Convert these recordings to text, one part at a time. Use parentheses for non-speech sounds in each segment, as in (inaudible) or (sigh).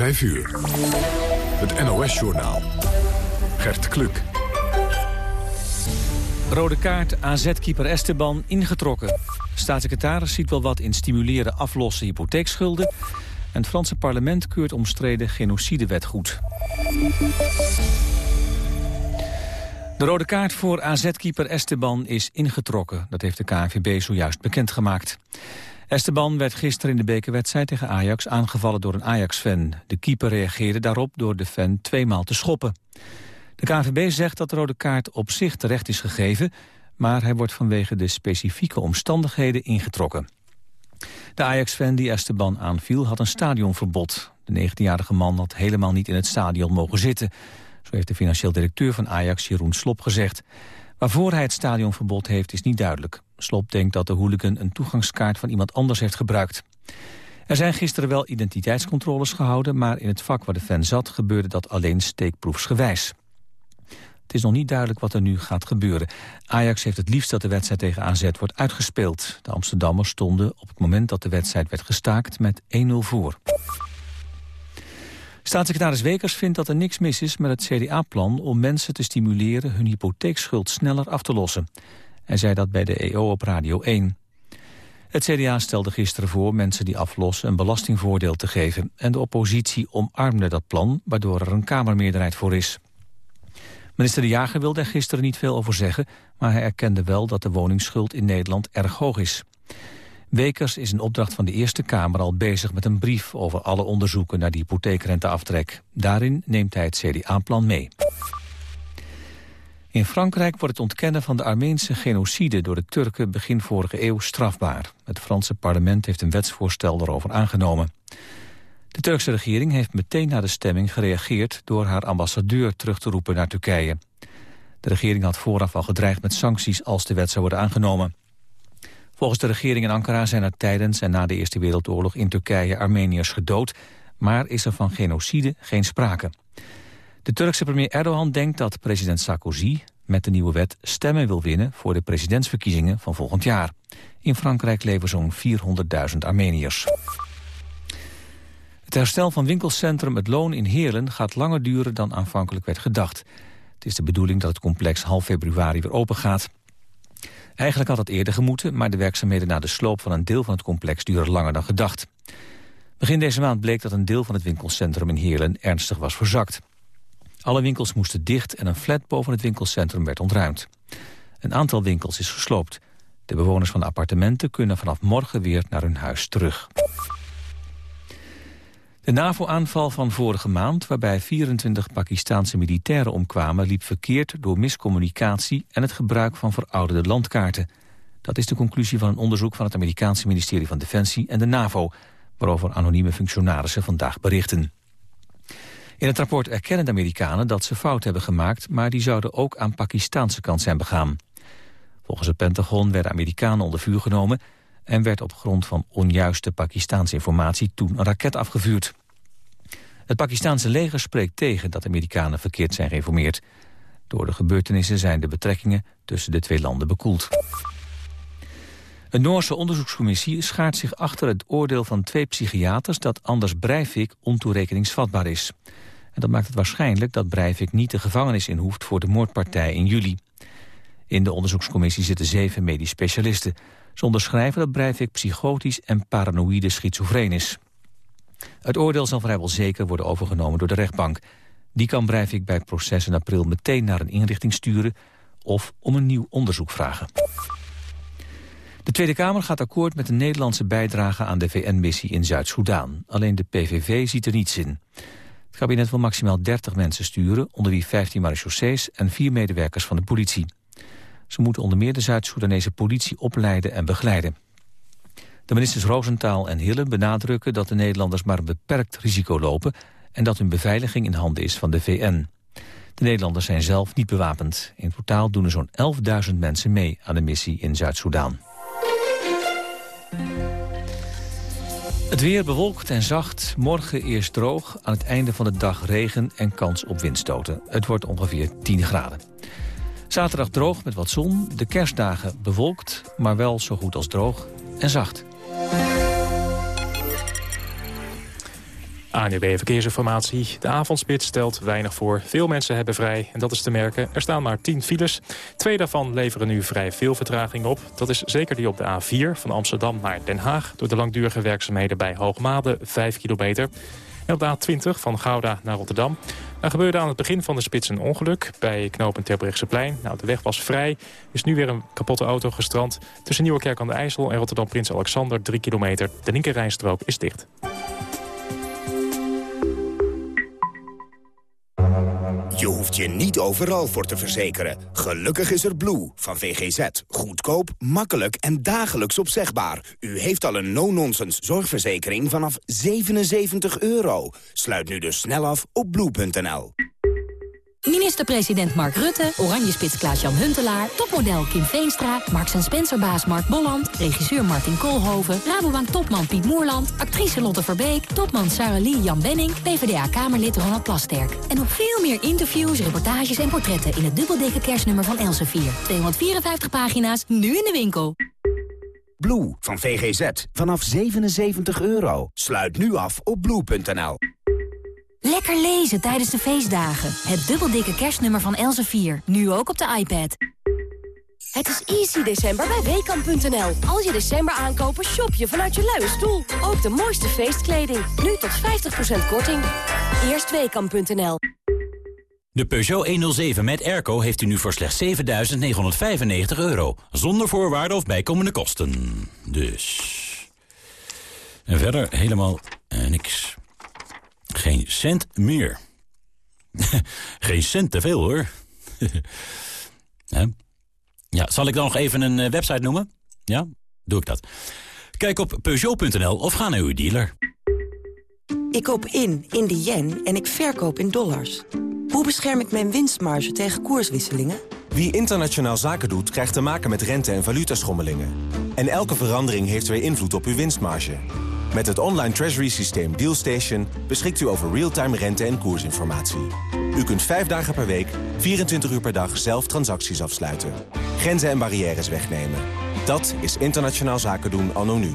5 uur. Het NOS-journaal. Gert Kluk. Rode kaart AZ-keeper Esteban ingetrokken. Staatssecretaris ziet wel wat in stimuleren aflossen hypotheekschulden. En het Franse parlement keurt omstreden genocidewet goed. De rode kaart voor AZ-keeper Esteban is ingetrokken. Dat heeft de KNVB zojuist bekendgemaakt. Esteban werd gisteren in de bekerwedstrijd tegen Ajax aangevallen door een Ajax-fan. De keeper reageerde daarop door de fan tweemaal te schoppen. De KNVB zegt dat de rode kaart op zich terecht is gegeven... maar hij wordt vanwege de specifieke omstandigheden ingetrokken. De Ajax-fan die Esteban aanviel had een stadionverbod. De 19-jarige man had helemaal niet in het stadion mogen zitten. Zo heeft de financieel directeur van Ajax, Jeroen Slop, gezegd. Waarvoor hij het stadionverbod heeft is niet duidelijk. Slop denkt dat de hooligan een toegangskaart van iemand anders heeft gebruikt. Er zijn gisteren wel identiteitscontroles gehouden... maar in het vak waar de fan zat gebeurde dat alleen steekproefsgewijs. Het is nog niet duidelijk wat er nu gaat gebeuren. Ajax heeft het liefst dat de wedstrijd tegen AZ wordt uitgespeeld. De Amsterdammers stonden op het moment dat de wedstrijd werd gestaakt met 1-0 voor. Staatssecretaris Wekers vindt dat er niks mis is met het CDA-plan om mensen te stimuleren hun hypotheekschuld sneller af te lossen. Hij zei dat bij de EO op Radio 1. Het CDA stelde gisteren voor mensen die aflossen een belastingvoordeel te geven. En de oppositie omarmde dat plan, waardoor er een Kamermeerderheid voor is. Minister De Jager wilde er gisteren niet veel over zeggen... maar hij erkende wel dat de woningsschuld in Nederland erg hoog is. Wekers is in opdracht van de Eerste Kamer al bezig met een brief... over alle onderzoeken naar de hypotheekrenteaftrek. Daarin neemt hij het CDA-plan mee. In Frankrijk wordt het ontkennen van de Armeense genocide door de Turken begin vorige eeuw strafbaar. Het Franse parlement heeft een wetsvoorstel daarover aangenomen. De Turkse regering heeft meteen na de stemming gereageerd door haar ambassadeur terug te roepen naar Turkije. De regering had vooraf al gedreigd met sancties als de wet zou worden aangenomen. Volgens de regering in Ankara zijn er tijdens en na de Eerste Wereldoorlog in Turkije Armeniërs gedood, maar is er van genocide geen sprake. De Turkse premier Erdogan denkt dat president Sarkozy met de nieuwe wet stemmen wil winnen voor de presidentsverkiezingen van volgend jaar. In Frankrijk leven zo'n 400.000 Armeniërs. Het herstel van winkelcentrum Het Loon in Heerlen gaat langer duren dan aanvankelijk werd gedacht. Het is de bedoeling dat het complex half februari weer open gaat. Eigenlijk had het eerder gemoeten, maar de werkzaamheden na de sloop van een deel van het complex duren langer dan gedacht. Begin deze maand bleek dat een deel van het winkelcentrum in Heerlen ernstig was verzakt. Alle winkels moesten dicht en een flat boven het winkelcentrum werd ontruimd. Een aantal winkels is gesloopt. De bewoners van de appartementen kunnen vanaf morgen weer naar hun huis terug. De NAVO-aanval van vorige maand, waarbij 24 Pakistanse militairen omkwamen... liep verkeerd door miscommunicatie en het gebruik van verouderde landkaarten. Dat is de conclusie van een onderzoek van het Amerikaanse ministerie van Defensie en de NAVO... waarover anonieme functionarissen vandaag berichten. In het rapport erkennen de Amerikanen dat ze fout hebben gemaakt... maar die zouden ook aan Pakistanse kant zijn begaan. Volgens het Pentagon werden Amerikanen onder vuur genomen... en werd op grond van onjuiste Pakistaanse informatie toen een raket afgevuurd. Het Pakistanse leger spreekt tegen dat Amerikanen verkeerd zijn geïnformeerd. Door de gebeurtenissen zijn de betrekkingen tussen de twee landen bekoeld. Een Noorse onderzoekscommissie schaart zich achter het oordeel van twee psychiaters dat Anders Breivik ontoerekeningsvatbaar is. En dat maakt het waarschijnlijk dat Breivik niet de gevangenis in hoeft voor de moordpartij in juli. In de onderzoekscommissie zitten zeven medisch specialisten. Ze onderschrijven dat Breivik psychotisch en paranoïde schizofreen is. Het oordeel zal vrijwel zeker worden overgenomen door de rechtbank. Die kan Breivik bij proces in april meteen naar een inrichting sturen... of om een nieuw onderzoek vragen. De Tweede Kamer gaat akkoord met de Nederlandse bijdrage aan de VN-missie in Zuid-Soedan. Alleen de PVV ziet er niets in. Het kabinet wil maximaal 30 mensen sturen, onder wie 15 marechaussees en vier medewerkers van de politie. Ze moeten onder meer de Zuid-Soedanese politie opleiden en begeleiden. De ministers Roosentaal en Hille benadrukken dat de Nederlanders maar een beperkt risico lopen en dat hun beveiliging in handen is van de VN. De Nederlanders zijn zelf niet bewapend. In totaal doen er zo'n 11.000 mensen mee aan de missie in Zuid-Soedan. Het weer bewolkt en zacht. Morgen eerst droog. Aan het einde van de dag regen en kans op windstoten. Het wordt ongeveer 10 graden. Zaterdag droog met wat zon. De kerstdagen bewolkt, maar wel zo goed als droog en zacht. ANUB Verkeersinformatie. De avondspits stelt weinig voor. Veel mensen hebben vrij en dat is te merken. Er staan maar 10 files. Twee daarvan leveren nu vrij veel vertraging op. Dat is zeker die op de A4 van Amsterdam naar Den Haag... door de langdurige werkzaamheden bij Hoogmade, 5 kilometer. En op de A20 van Gouda naar Rotterdam. Er gebeurde aan het begin van de spits een ongeluk bij knooppunt Terbrechtseplein. Nou, de weg was vrij. is nu weer een kapotte auto gestrand. Tussen Nieuwekerk aan de IJssel en Rotterdam Prins Alexander, 3 kilometer. De linkerrijstrook is dicht. Je hoeft je niet overal voor te verzekeren. Gelukkig is er Blue van VGZ. Goedkoop, makkelijk en dagelijks opzegbaar. U heeft al een no-nonsense zorgverzekering vanaf 77 euro. Sluit nu dus snel af op blue.nl. Minister-president Mark Rutte, Oranjespits Klaas-Jan Huntelaar... topmodel Kim Veenstra, Marks Spencer-baas Mark Bolland... regisseur Martin Koolhoven, Rabobank-topman Piet Moerland... actrice Lotte Verbeek, topman Sarah Lee Jan Benning... PvdA-kamerlid Ronald Plasterk. En nog veel meer interviews, reportages en portretten... in het dubbeldikke kerstnummer van Elsevier. 254 pagina's, nu in de winkel. Blue van VGZ, vanaf 77 euro. Sluit nu af op blue.nl. Lekker lezen tijdens de feestdagen. Het dubbeldikke kerstnummer van Elsevier. Nu ook op de iPad. Het is easy december bij Weekamp.nl. Als je december aankopen, shop je vanuit je luie stoel. Ook de mooiste feestkleding. Nu tot 50% korting. Eerst Weekamp.nl. De Peugeot 107 met airco heeft u nu voor slechts 7.995 euro. Zonder voorwaarden of bijkomende kosten. Dus... En verder helemaal eh, niks. Geen cent meer. (laughs) Geen cent te veel, hoor. (laughs) ja, zal ik dan nog even een eh, website noemen? Ja, doe ik dat. Kijk op Peugeot.nl of ga naar uw dealer. Ik koop in, in de yen en ik verkoop in dollars. Hoe bescherm ik mijn winstmarge tegen koerswisselingen? Wie internationaal zaken doet, krijgt te maken met rente- en valutaschommelingen. En elke verandering heeft weer invloed op uw winstmarge. Met het online treasury systeem DealStation beschikt u over real-time rente- en koersinformatie. U kunt vijf dagen per week, 24 uur per dag zelf transacties afsluiten. Grenzen en barrières wegnemen. Dat is internationaal zaken doen anno nu.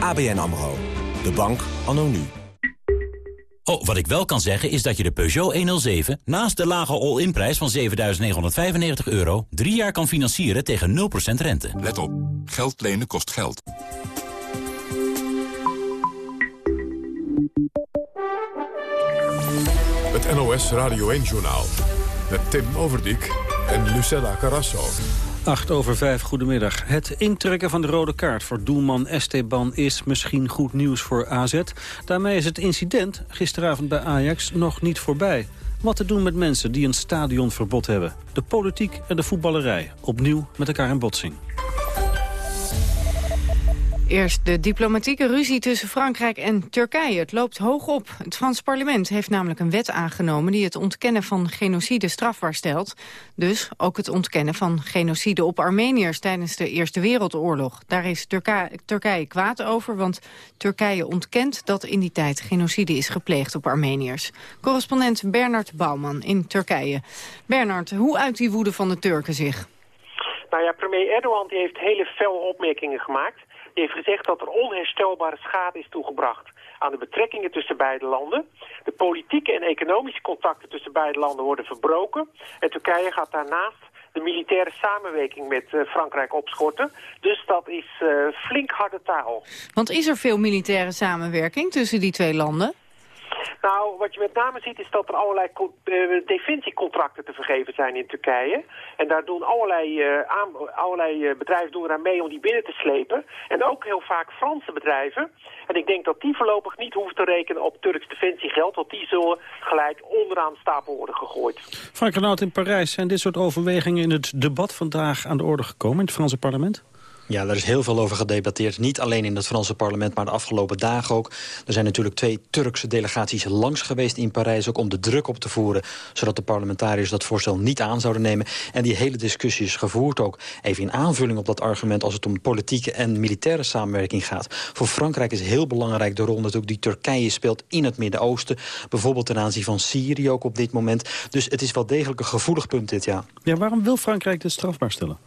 ABN AMRO. De bank anno nu. Oh, wat ik wel kan zeggen is dat je de Peugeot 107... naast de lage all-in prijs van 7.995 euro... drie jaar kan financieren tegen 0% rente. Let op. Geld lenen kost geld. NOS Radio 1-journaal. Met Tim Overdijk en Lucella Carrasso. 8 over 5, goedemiddag. Het intrekken van de rode kaart voor doelman Esteban is misschien goed nieuws voor AZ. Daarmee is het incident gisteravond bij Ajax nog niet voorbij. Wat te doen met mensen die een stadionverbod hebben. De politiek en de voetballerij opnieuw met elkaar in botsing. Eerst de diplomatieke ruzie tussen Frankrijk en Turkije. Het loopt hoog op. Het Frans parlement heeft namelijk een wet aangenomen... die het ontkennen van genocide strafbaar stelt. Dus ook het ontkennen van genocide op Armeniërs... tijdens de Eerste Wereldoorlog. Daar is Turkije, kwaad over, want Turkije ontkent... dat in die tijd genocide is gepleegd op Armeniërs. Correspondent Bernard Bouwman in Turkije. Bernard, hoe uit die woede van de Turken zich? Nou ja, premier Erdogan die heeft hele fel opmerkingen gemaakt. Die heeft gezegd dat er onherstelbare schade is toegebracht aan de betrekkingen tussen beide landen. De politieke en economische contacten tussen beide landen worden verbroken. En Turkije gaat daarnaast de militaire samenwerking met uh, Frankrijk opschorten. Dus dat is uh, flink harde taal. Want is er veel militaire samenwerking tussen die twee landen? Nou, wat je met name ziet is dat er allerlei uh, defensiecontracten te vergeven zijn in Turkije. En daar doen allerlei, uh, aan, allerlei uh, bedrijven doen eraan mee om die binnen te slepen. En ook heel vaak Franse bedrijven. En ik denk dat die voorlopig niet hoeven te rekenen op Turks defensiegeld. Want die zullen gelijk onderaan de stapel worden gegooid. Frank Renaud in Parijs, zijn dit soort overwegingen in het debat vandaag aan de orde gekomen in het Franse parlement? Ja, daar is heel veel over gedebatteerd. Niet alleen in het Franse parlement, maar de afgelopen dagen ook. Er zijn natuurlijk twee Turkse delegaties langs geweest in Parijs... ook om de druk op te voeren, zodat de parlementariërs dat voorstel niet aan zouden nemen. En die hele discussie is gevoerd ook. Even in aanvulling op dat argument als het om politieke en militaire samenwerking gaat. Voor Frankrijk is heel belangrijk de rol natuurlijk die Turkije speelt in het Midden-Oosten. Bijvoorbeeld ten aanzien van Syrië ook op dit moment. Dus het is wel degelijk een gevoelig punt dit jaar. Ja, waarom wil Frankrijk dit strafbaar stellen?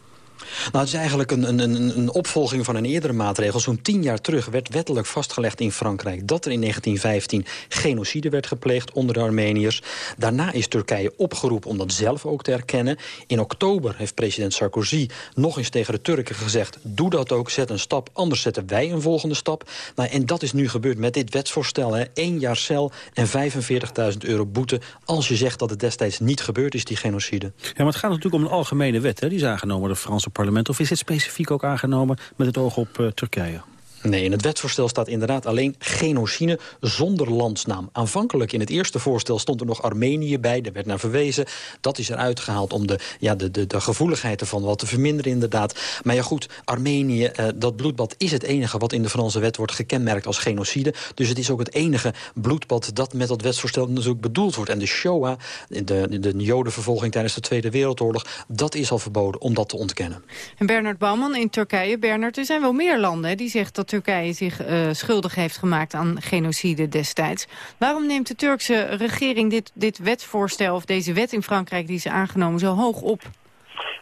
Nou, het is eigenlijk een, een, een opvolging van een eerdere maatregel. Zo'n tien jaar terug werd wettelijk vastgelegd in Frankrijk... dat er in 1915 genocide werd gepleegd onder de Armeniërs. Daarna is Turkije opgeroepen om dat zelf ook te erkennen. In oktober heeft president Sarkozy nog eens tegen de Turken gezegd... doe dat ook, zet een stap, anders zetten wij een volgende stap. Nou, en dat is nu gebeurd met dit wetsvoorstel. Hè. Eén jaar cel en 45.000 euro boete... als je zegt dat het destijds niet gebeurd is, die genocide. Ja, maar het gaat natuurlijk om een algemene wet. Hè? Die is aangenomen door het Franse parlement. Of is het specifiek ook aangenomen met het oog op uh, Turkije? Nee, in het wetsvoorstel staat inderdaad alleen genocide zonder landsnaam. Aanvankelijk in het eerste voorstel stond er nog Armenië bij. Daar werd naar verwezen. Dat is eruit gehaald om de, ja, de, de, de gevoeligheid ervan wat te verminderen inderdaad. Maar ja goed, Armenië, eh, dat bloedbad is het enige wat in de Franse wet wordt gekenmerkt als genocide. Dus het is ook het enige bloedbad dat met dat wetsvoorstel natuurlijk bedoeld wordt. En de Shoah, de, de, de jodenvervolging tijdens de Tweede Wereldoorlog, dat is al verboden om dat te ontkennen. En Bernard Bouwman in Turkije. Bernard, er zijn wel meer landen die zeggen dat Turkije zich uh, schuldig heeft gemaakt aan genocide destijds. Waarom neemt de Turkse regering dit, dit wetsvoorstel of deze wet in Frankrijk die is aangenomen zo hoog op?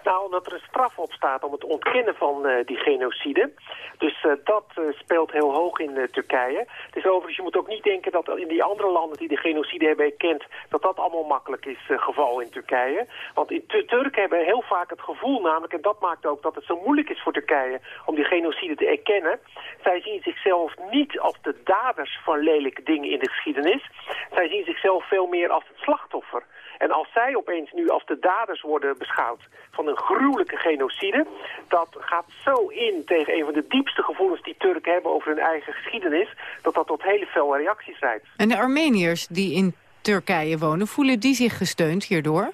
Nou, omdat er een straf op staat om het ontkennen van uh, die genocide. Dus uh, dat uh, speelt heel hoog in Turkije. Dus overigens, je moet ook niet denken dat in die andere landen die de genocide hebben erkend... dat dat allemaal makkelijk is geval in Turkije. Want in Turken hebben heel vaak het gevoel namelijk... en dat maakt ook dat het zo moeilijk is voor Turkije om die genocide te erkennen. Zij zien zichzelf niet als de daders van lelijke dingen in de geschiedenis. Zij zien zichzelf veel meer als het slachtoffer. En als zij opeens nu als de daders worden beschouwd van een gruwelijke genocide... dat gaat zo in tegen een van de diepste gevoelens die Turken hebben over hun eigen geschiedenis... dat dat tot hele felle reacties leidt. En de Armeniërs die in Turkije wonen, voelen die zich gesteund hierdoor?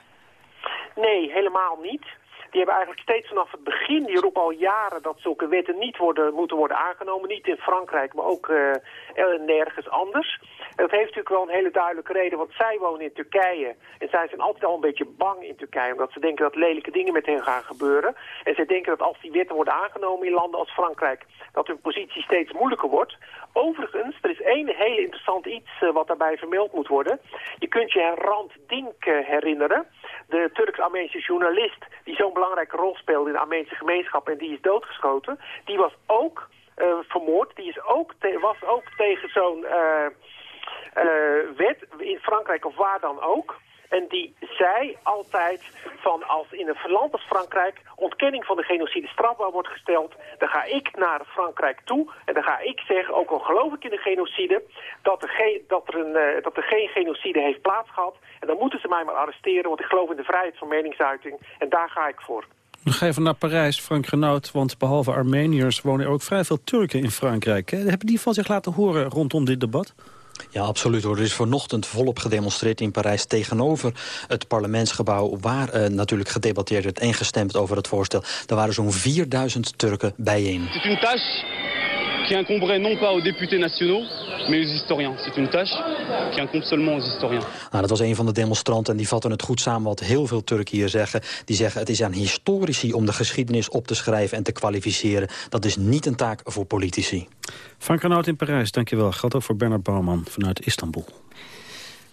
Nee, helemaal niet. Die hebben eigenlijk steeds vanaf het begin, die roepen al jaren dat zulke wetten niet worden, moeten worden aangenomen. Niet in Frankrijk, maar ook uh, nergens anders. En dat heeft natuurlijk wel een hele duidelijke reden, want zij wonen in Turkije. En zij zijn altijd al een beetje bang in Turkije, omdat ze denken dat lelijke dingen met hen gaan gebeuren. En ze denken dat als die wetten worden aangenomen in landen als Frankrijk, dat hun positie steeds moeilijker wordt. Overigens, er is één heel interessant iets uh, wat daarbij vermeld moet worden. Je kunt je Rand Dink uh, herinneren. De Turks-Armeense journalist die zo'n belangrijke rol speelde in de Armeense gemeenschap en die is doodgeschoten. Die was ook uh, vermoord. Die is ook was ook tegen zo'n wet in Frankrijk of waar dan ook. En die zei altijd van als in een land als Frankrijk ontkenning van de genocide strafbaar wordt gesteld, dan ga ik naar Frankrijk toe en dan ga ik zeggen, ook al geloof ik in de genocide, dat er, geen, dat er, een, uh, dat er geen genocide heeft plaatsgehad. En dan moeten ze mij maar arresteren, want ik geloof in de vrijheid van meningsuiting en daar ga ik voor. Ga even naar Parijs, Frank Renaud, want behalve Armeniërs wonen er ook vrij veel Turken in Frankrijk. Hebben die van zich laten horen rondom dit debat? Ja, absoluut. Er is vanochtend volop gedemonstreerd in Parijs tegenover het parlementsgebouw... waar uh, natuurlijk gedebatteerd werd en gestemd over het voorstel. Er waren zo'n 4000 Turken bijeen. Het is een tâche qui incomberait non pas aux députés nationaux, mais aux historiens. C'est une tâche qui incombe seulement aux historiens. Nou, dat was een van de demonstranten en die vatten het goed samen wat heel veel Turken hier zeggen. Die zeggen het is aan historici om de geschiedenis op te schrijven en te kwalificeren. Dat is niet een taak voor politici. Frank Renaud in Parijs, dankjewel. Geldt ook voor Bernard Bouwman vanuit Istanbul.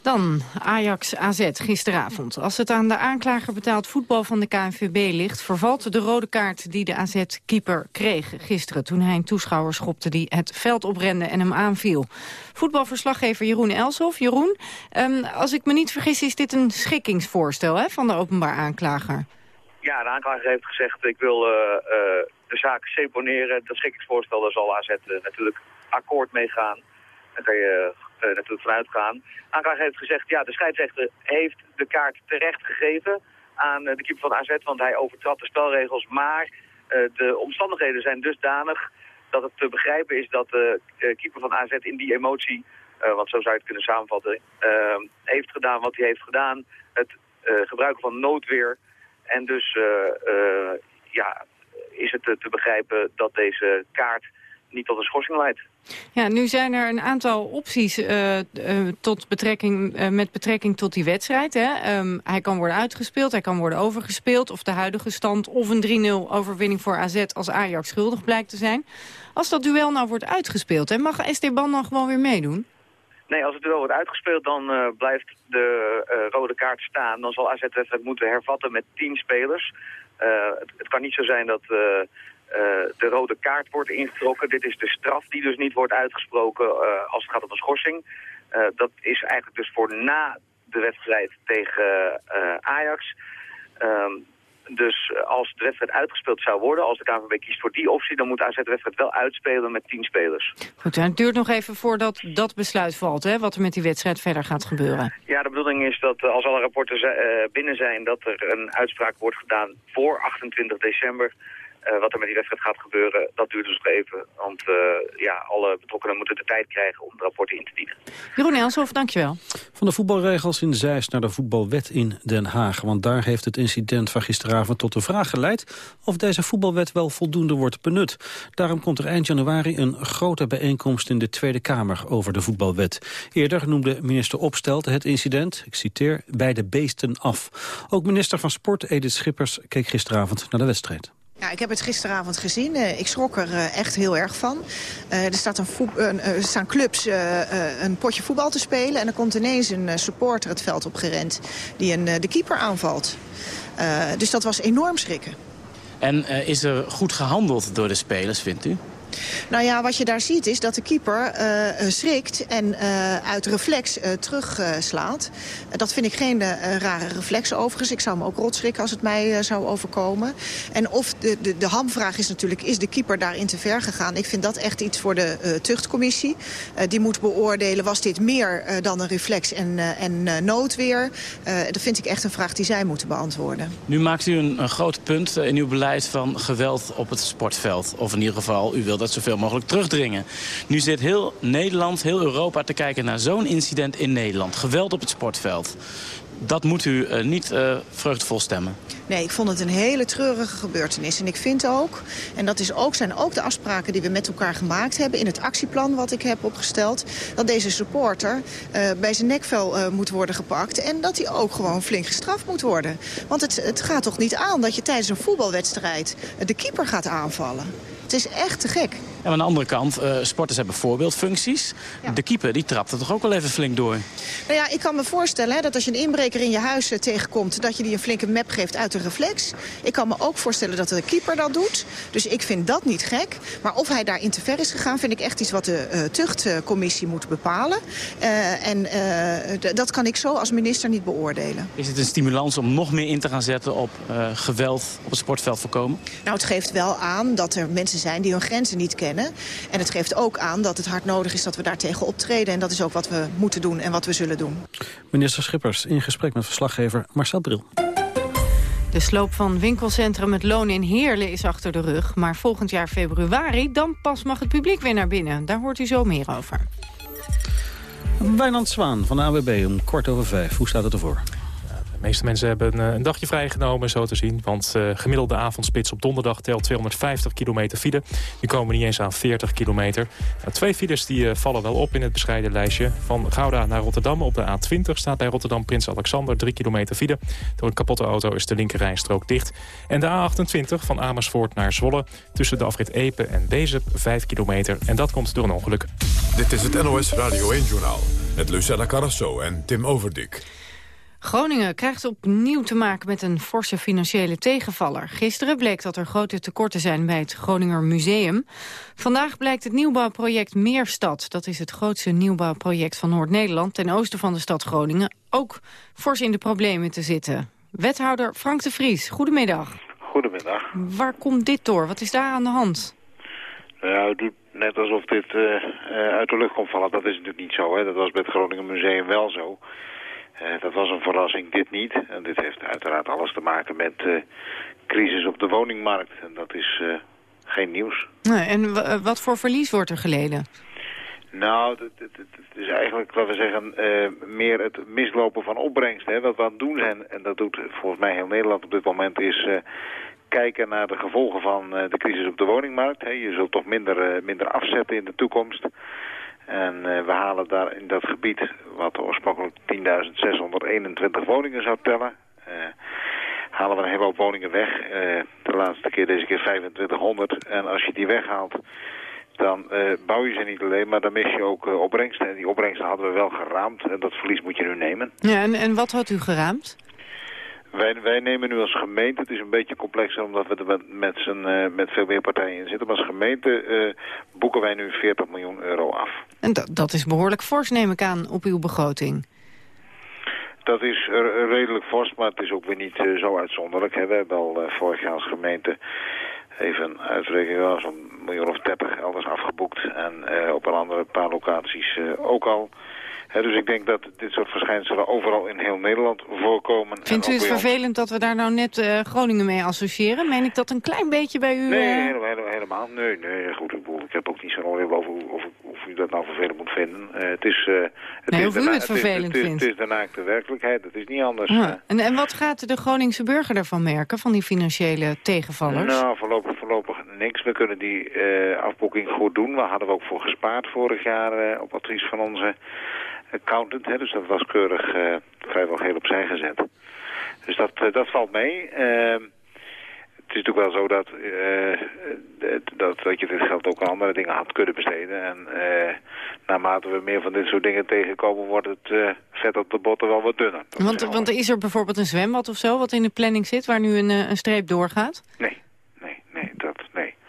Dan Ajax AZ gisteravond. Als het aan de aanklager betaald voetbal van de KNVB ligt... vervalt de rode kaart die de AZ-keeper kreeg gisteren... toen hij een toeschouwer schopte die het veld oprende en hem aanviel. Voetbalverslaggever Jeroen Elshoff. Jeroen, um, als ik me niet vergis is dit een schikkingsvoorstel hè, van de openbaar aanklager. Ja, de aanklager heeft gezegd ik wil uh, uh, de zaak seponeren. Dat schikkingsvoorstel, daar zal AZ uh, natuurlijk akkoord mee gaan. Dan kan je natuurlijk vanuit gaan. Aanklager heeft gezegd, ja, de scheidsrechter heeft de kaart terecht gegeven aan uh, de keeper van AZ, want hij overtrad de spelregels. Maar uh, de omstandigheden zijn dusdanig dat het te begrijpen is dat de keeper van AZ in die emotie, want zo zou je het kunnen samenvatten, heeft gedaan wat hij heeft gedaan. Het gebruiken van noodweer. En dus ja, is het te begrijpen dat deze kaart niet tot een schorsing leidt. Ja, nu zijn er een aantal opties uh, uh, tot betrekking, uh, met betrekking tot die wedstrijd. Hè. Um, hij kan worden uitgespeeld, hij kan worden overgespeeld... of de huidige stand of een 3-0 overwinning voor AZ als Ajax schuldig blijkt te zijn. Als dat duel nou wordt uitgespeeld, hè, mag Esteban dan gewoon weer meedoen? Nee, als het duel wordt uitgespeeld, dan uh, blijft de uh, rode kaart staan. Dan zal AZ wedstrijd moeten hervatten met tien spelers. Uh, het, het, kan niet zo zijn dat de rode kaart wordt ingetrokken. Dit is de straf die dus niet wordt uitgesproken als het gaat om een schorsing. dat is eigenlijk dus voor na de wedstrijd tegen Ajax. Ehm, dus als de wedstrijd uitgespeeld zou worden, als de KVB kiest voor die optie... dan moet AZ de wedstrijd wel uitspelen met tien spelers. Goed, en het duurt nog even voordat dat besluit valt, hè, wat er met die wedstrijd verder gaat gebeuren. Ja, de bedoeling is dat als alle rapporten binnen zijn... dat er een uitspraak wordt gedaan voor 28 december... Uh, wat er met die wedstrijd gaat gebeuren, dat duurt dus nog even. Want uh, ja, alle betrokkenen moeten de tijd krijgen om de rapporten in te dienen. Jeroen Elshoff, dankjewel. Van de voetbalregels in Zeist naar de voetbalwet in Den Haag. Want daar heeft het incident van gisteravond tot de vraag geleid... of deze voetbalwet wel voldoende wordt benut. Daarom komt er eind januari een grote bijeenkomst in de Tweede Kamer over de voetbalwet. Eerder noemde minister Opstelt het incident, ik citeer, bij de beesten af. Ook minister van Sport Edith Schippers keek gisteravond naar de wedstrijd. Ja, ik heb het gisteravond gezien. Uh, ik schrok er uh, echt heel erg van. Uh, er, staat een staan clubs een potje voetbal te spelen... en er komt ineens een supporter het veld opgerend die een, de keeper aanvalt. dus dat was enorm schrikken. En is er goed gehandeld door de spelers, vindt u? Nou ja, wat je daar ziet is dat de keeper uh, schrikt en uh, uit reflex uh, terugslaat. dat vind ik geen rare reflex overigens. Ik zou me ook rotschrikken als het mij zou overkomen. En of de, de, de hamvraag is natuurlijk, is de keeper daarin te ver gegaan? Ik vind dat echt iets voor de tuchtcommissie. die moet beoordelen, was dit meer dan een reflex en, en noodweer? dat vind ik echt een vraag die zij moeten beantwoorden. Nu maakt u een, een groot punt in uw beleid van geweld op het sportveld. Of in ieder geval, u wilt dat zoveel mogelijk terugdringen. Nu zit heel Nederland, heel Europa te kijken naar zo'n incident in Nederland. Geweld op het sportveld. Dat moet u uh, niet uh, vreugdevol stemmen. Nee, ik vond het een hele treurige gebeurtenis. En ik vind ook, en dat is ook, zijn ook de afspraken die we met elkaar gemaakt hebben... in het actieplan wat ik heb opgesteld... dat deze supporter uh, bij zijn nekvel moet worden gepakt... en dat hij ook gewoon flink gestraft moet worden. Want het, het gaat toch niet aan dat je tijdens een voetbalwedstrijd... de keeper gaat aanvallen. Het is echt te gek. En aan de andere kant, uh, sporters hebben voorbeeldfuncties. De keeper die trapt er toch ook wel even flink door? Nou ja, ik kan me voorstellen hè, dat als je een inbreker in je huis uh, tegenkomt... dat je die een flinke map geeft uit de reflex. Ik kan me ook voorstellen dat de keeper dat doet. Dus ik vind dat niet gek. Maar of hij daarin te ver is gegaan... vind ik echt iets wat de uh, tuchtcommissie moet bepalen. en dat kan ik zo als minister niet beoordelen. Is het een stimulans om nog meer in te gaan zetten op geweld op het sportveld voorkomen? Nou, het geeft wel aan dat er mensen zijn die hun grenzen niet kennen. En het geeft ook aan dat het hard nodig is dat we daartegen optreden. En dat is ook wat we moeten doen en wat we zullen doen. Minister Schippers in gesprek met verslaggever Marcel Bril. De sloop van winkelcentrum Het Loon in Heerlen is achter de rug. Maar volgend jaar februari, dan pas mag het publiek weer naar binnen. Daar hoort u zo meer over. Wijnand Zwaan van de AWB om kwart over vijf. Hoe staat het ervoor? Meeste mensen hebben een, een dagje vrijgenomen, zo te zien. Want uh, gemiddelde avondspits op donderdag telt 250 kilometer file. Die komen niet eens aan 40 kilometer. Nou, twee files die uh, vallen wel op in het bescheiden lijstje. Van Gouda naar Rotterdam op de A20 staat bij Rotterdam Prins Alexander 3 kilometer file. Door een kapotte auto is de linkerrijstrook dicht. En de A28 van Amersfoort naar Zwolle tussen de afrit Epe en Bezep 5 kilometer. En dat komt door een ongeluk. Dit is het NOS Radio 1-journaal met Lucella Carrasso en Tim Overdik. Groningen krijgt opnieuw te maken met een forse financiële tegenvaller. Gisteren bleek dat er grote tekorten zijn bij het Groninger Museum. Vandaag blijkt het nieuwbouwproject Meerstad. Dat is het grootste nieuwbouwproject van Noord-Nederland... ten oosten van de stad Groningen. Ook fors in de problemen te zitten. Wethouder Frank de Vries, goedemiddag. Goedemiddag. Waar komt dit door? Wat is daar aan de hand? Nou, het doet net alsof dit uh, uit de lucht komt vallen. Dat is natuurlijk niet zo. Hè? Dat was bij het Groningen Museum wel zo. Uh, dat was een verrassing, dit niet. En dit heeft uiteraard alles te maken met uh, crisis op de woningmarkt. En dat is uh, geen nieuws. Nee, en wat voor verlies wordt er geleden? Nou, het, is eigenlijk, laten we zeggen, meer het mislopen van opbrengst. Hè. Wat we aan het doen zijn, en dat doet volgens mij heel Nederland op dit moment, is kijken naar de gevolgen van de crisis op de woningmarkt. Hè. Je zult toch minder, minder afzetten in de toekomst. En uh, we halen daar in dat gebied, wat oorspronkelijk 10.621 woningen zou tellen, uh, halen we een hele hoop woningen weg. Uh, de laatste keer deze keer 2500. En als je die weghaalt, dan bouw je ze niet alleen, maar dan mis je ook opbrengsten. En die opbrengsten hadden we wel geraamd en dat verlies moet je nu nemen. Ja, en, en wat had u geraamd? Wij, wij nemen nu als gemeente, het is een beetje complexer omdat we er met, met, z'n, met veel meer partijen in zitten. Maar als gemeente boeken wij nu 40 miljoen euro af. En dat, dat is behoorlijk fors, neem ik aan, op uw begroting. Dat is redelijk fors, maar het is ook weer niet uh, zo uitzonderlijk. Hè. We hebben al uh, vorig jaar als gemeente even uitrekening zo'n miljoen of dertig elders afgeboekt. En op een andere paar locaties ook al. He, dus ik denk dat dit soort verschijnselen overal in heel Nederland voorkomen. Vindt u het vervelend dat we daar nou net uh, Groningen mee associëren? Meen ik dat een klein beetje bij u? Nee, helemaal, helemaal. Nee, nee, goed. Ik, ik heb ook niet zo'n oordeel over of, of, u dat nou vervelend moet vinden. Uh, het is, het nee, is het vervelend het is, vindt. Het is, de naakte werkelijkheid. Het is niet anders. Ah, en, en wat gaat de Groningse burger ervan merken, van die financiële tegenvallers? Nou, voorlopig, voorlopig niks. We kunnen die afboeking goed doen. Waar hadden we ook voor gespaard vorig jaar op advies van onze accountant. Hè, dus dat was keurig uh, vrijwel heel opzij gezet. Dus dat, uh, dat valt mee. Uh, het is natuurlijk wel zo dat, dat, dat je dit geld ook aan andere dingen had kunnen besteden. En naarmate we meer van dit soort dingen tegenkomen, wordt het vet op de botten wel wat dunner. Dat want, want is er bijvoorbeeld een zwembad of zo wat in de planning zit, waar nu een, een streep doorgaat? Nee.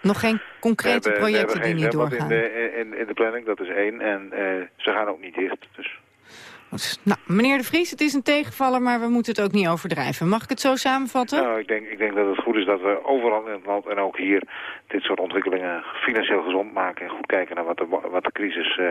Nog geen concrete hebben, projecten die niet doorgaan? In de, in, in de planning, dat is één. En uh, ze gaan ook niet dicht. Dus. Nou, meneer De Vries, het is een tegenvaller, maar we moeten het ook niet overdrijven. Mag ik het zo samenvatten? Nou, ik denk, ik denk dat het goed is dat we overal in het land en ook hier dit soort ontwikkelingen financieel gezond maken. En goed kijken naar wat de, wat de crisis uh,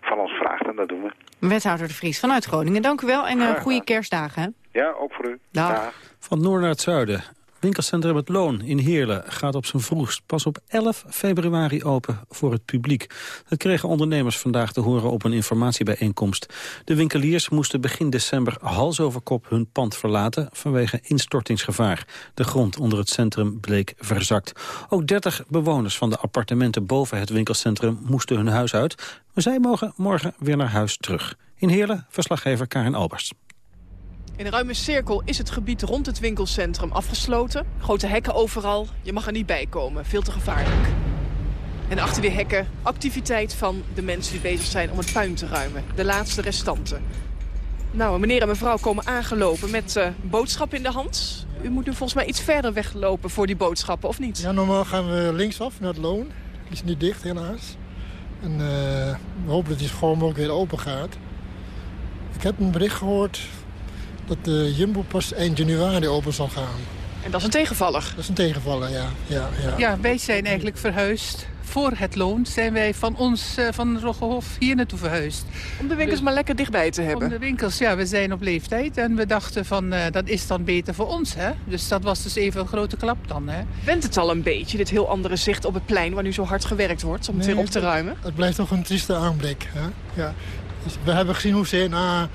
van ons vraagt. En dat doen we. Wethouder De Vries vanuit Groningen, dank u wel. En uh, goede kerstdagen. Hè? Ja, ook voor u. Dag. Dag. Van het noorden naar het zuiden. Winkelcentrum Het Loon in Heerlen gaat op zijn vroegst pas op 11 februari open voor het publiek. Dat kregen ondernemers vandaag te horen op een informatiebijeenkomst. De winkeliers moesten begin december hals over kop hun pand verlaten vanwege instortingsgevaar. De grond onder het centrum bleek verzakt. Ook 30 bewoners van de appartementen boven het winkelcentrum moesten hun huis uit. Maar zij mogen morgen weer naar huis terug. In Heerlen, verslaggever Karin Albers. In een ruime cirkel is het gebied rond het winkelcentrum afgesloten. Grote hekken overal. Je mag er niet bij komen. Veel te gevaarlijk. En achter die hekken activiteit van de mensen die bezig zijn om het puin te ruimen. De laatste restanten. Nou, meneer en mevrouw komen aangelopen met uh, boodschappen in de hand. U moet nu volgens mij iets verder weglopen voor die boodschappen, of niet? Ja, normaal gaan we linksaf naar het loon. Die is niet dicht helaas. En uh, we hopen dat die gewoon mogelijk weer open gaat. Ik heb een bericht gehoord dat de Jumbo pas eind januari open zal gaan. En dat is een tegenvaller? Dat is een tegenvaller, ja. Ja, ja. ja wij zijn eigenlijk verhuisd. Voor het loon zijn wij van ons, uh, van Roggehof, hier naartoe verhuisd. Om de winkels dus, maar lekker dichtbij te hebben? Om de winkels, ja. We zijn op leeftijd en we dachten van, uh, dat is dan beter voor ons, hè. Dus dat was dus even een grote klap dan, hè. Went het al een beetje, dit heel andere zicht op het plein... waar nu zo hard gewerkt wordt om het nee, weer op te ruimen? Het, het blijft toch een trieste aanblik, hè. Ja. Dus we hebben gezien hoe CNA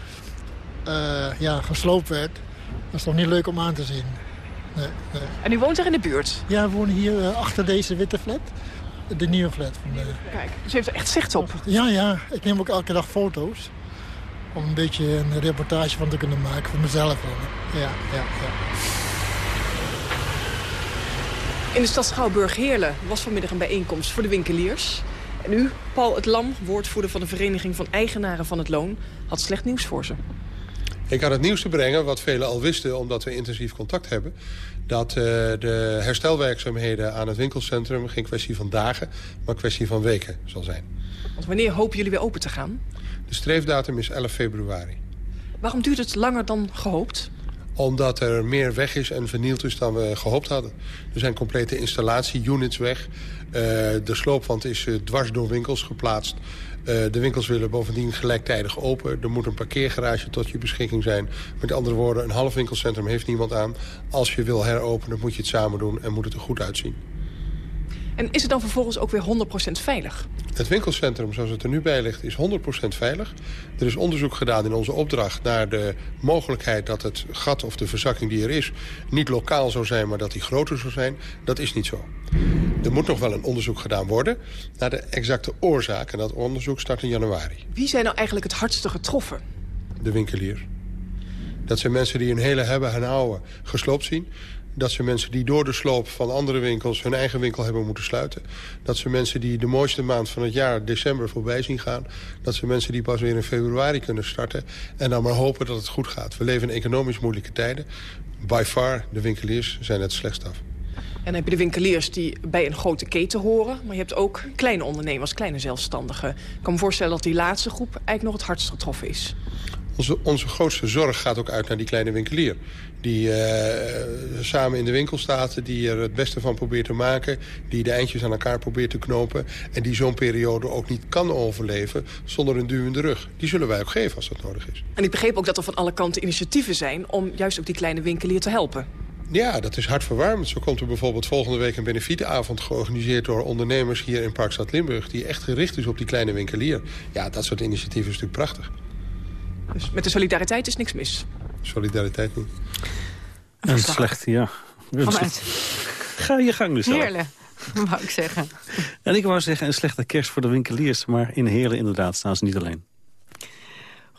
ja, gesloopt werd. Dat is toch niet leuk om aan te zien. Nee, nee. En u woont er in de buurt? Ja, we wonen hier uh, achter deze witte flat. De nieuwe flat. Van de... Kijk, dus u heeft er echt zicht op? Ja, ja. Ik neem ook elke dag foto's. Om een beetje een reportage van te kunnen maken voor mezelf. Ja, ja, ja. In de stad Schouwburg-Heerlen was vanmiddag een bijeenkomst voor de winkeliers. En u, Paul het Lam, woordvoerder van de Vereniging van Eigenaren van het Loon... had slecht nieuws voor ze. Ik had het nieuws te brengen, wat velen al wisten omdat we intensief contact hebben... dat uh, de herstelwerkzaamheden aan het winkelcentrum geen kwestie van dagen... maar kwestie van weken zal zijn. Want wanneer hopen jullie weer open te gaan? De streefdatum is 11 februari. Waarom duurt het langer dan gehoopt? Omdat er meer weg is en vernield is dan we gehoopt hadden. Er zijn complete installatie-units weg. Uh, de sloopwand is uh, dwars door winkels geplaatst. Uh, de winkels willen bovendien gelijktijdig open. Er moet een parkeergarage tot je beschikking zijn. Met andere woorden, een half winkelcentrum heeft niemand aan. Als je wil heropenen, moet je het samen doen en moet het er goed uitzien. En is het dan vervolgens ook weer 100% veilig? Het winkelcentrum zoals het er nu bij ligt is 100% veilig. Er is onderzoek gedaan in onze opdracht naar de mogelijkheid dat het gat of de verzakking die er is... niet lokaal zou zijn, maar dat die groter zou zijn. Dat is niet zo. Er moet nog wel een onderzoek gedaan worden naar de exacte oorzaak. En dat onderzoek start in januari. Wie zijn nou eigenlijk het hardste getroffen? De winkelier. Dat zijn mensen die hun hele hebben en houden gesloopt zien Dat ze mensen die door de sloop van andere winkels... hun eigen winkel hebben moeten sluiten. Dat ze mensen die de mooiste maand van het jaar, december, voorbij zien gaan. Dat ze mensen die pas weer in februari kunnen starten. En dan maar hopen dat het goed gaat. We leven in economisch moeilijke tijden. By far, de winkeliers zijn het slechtst af. En dan heb je de winkeliers die bij een grote keten horen. Maar je hebt ook kleine ondernemers, kleine zelfstandigen. Ik kan me voorstellen dat die laatste groep eigenlijk nog het hardst getroffen is. Onze, onze grootste zorg gaat ook uit naar die kleine winkelier. Die uh, samen in de winkel staat, die er het beste van probeert te maken... die de eindjes aan elkaar probeert te knopen... en die zo'n periode ook niet kan overleven zonder een duw in de rug. Die zullen wij ook geven als dat nodig is. En ik begreep ook dat er van alle kanten initiatieven zijn... om juist ook die kleine winkelier te helpen. Ja, dat is hartverwarmend. Zo komt er bijvoorbeeld volgende week een benefietavond georganiseerd door ondernemers hier in Parkstad Limburg... die echt gericht is op die kleine winkelier. Ja, dat soort initiatieven is natuurlijk prachtig. Dus met de solidariteit is niks mis? Solidariteit niet. En slecht, ja. Vanuit. Ga je gang dus. Heerlijk, wou ik zeggen. En ik wou zeggen, een slechte kerst voor de winkeliers. Maar in Heerlen inderdaad staan ze niet alleen.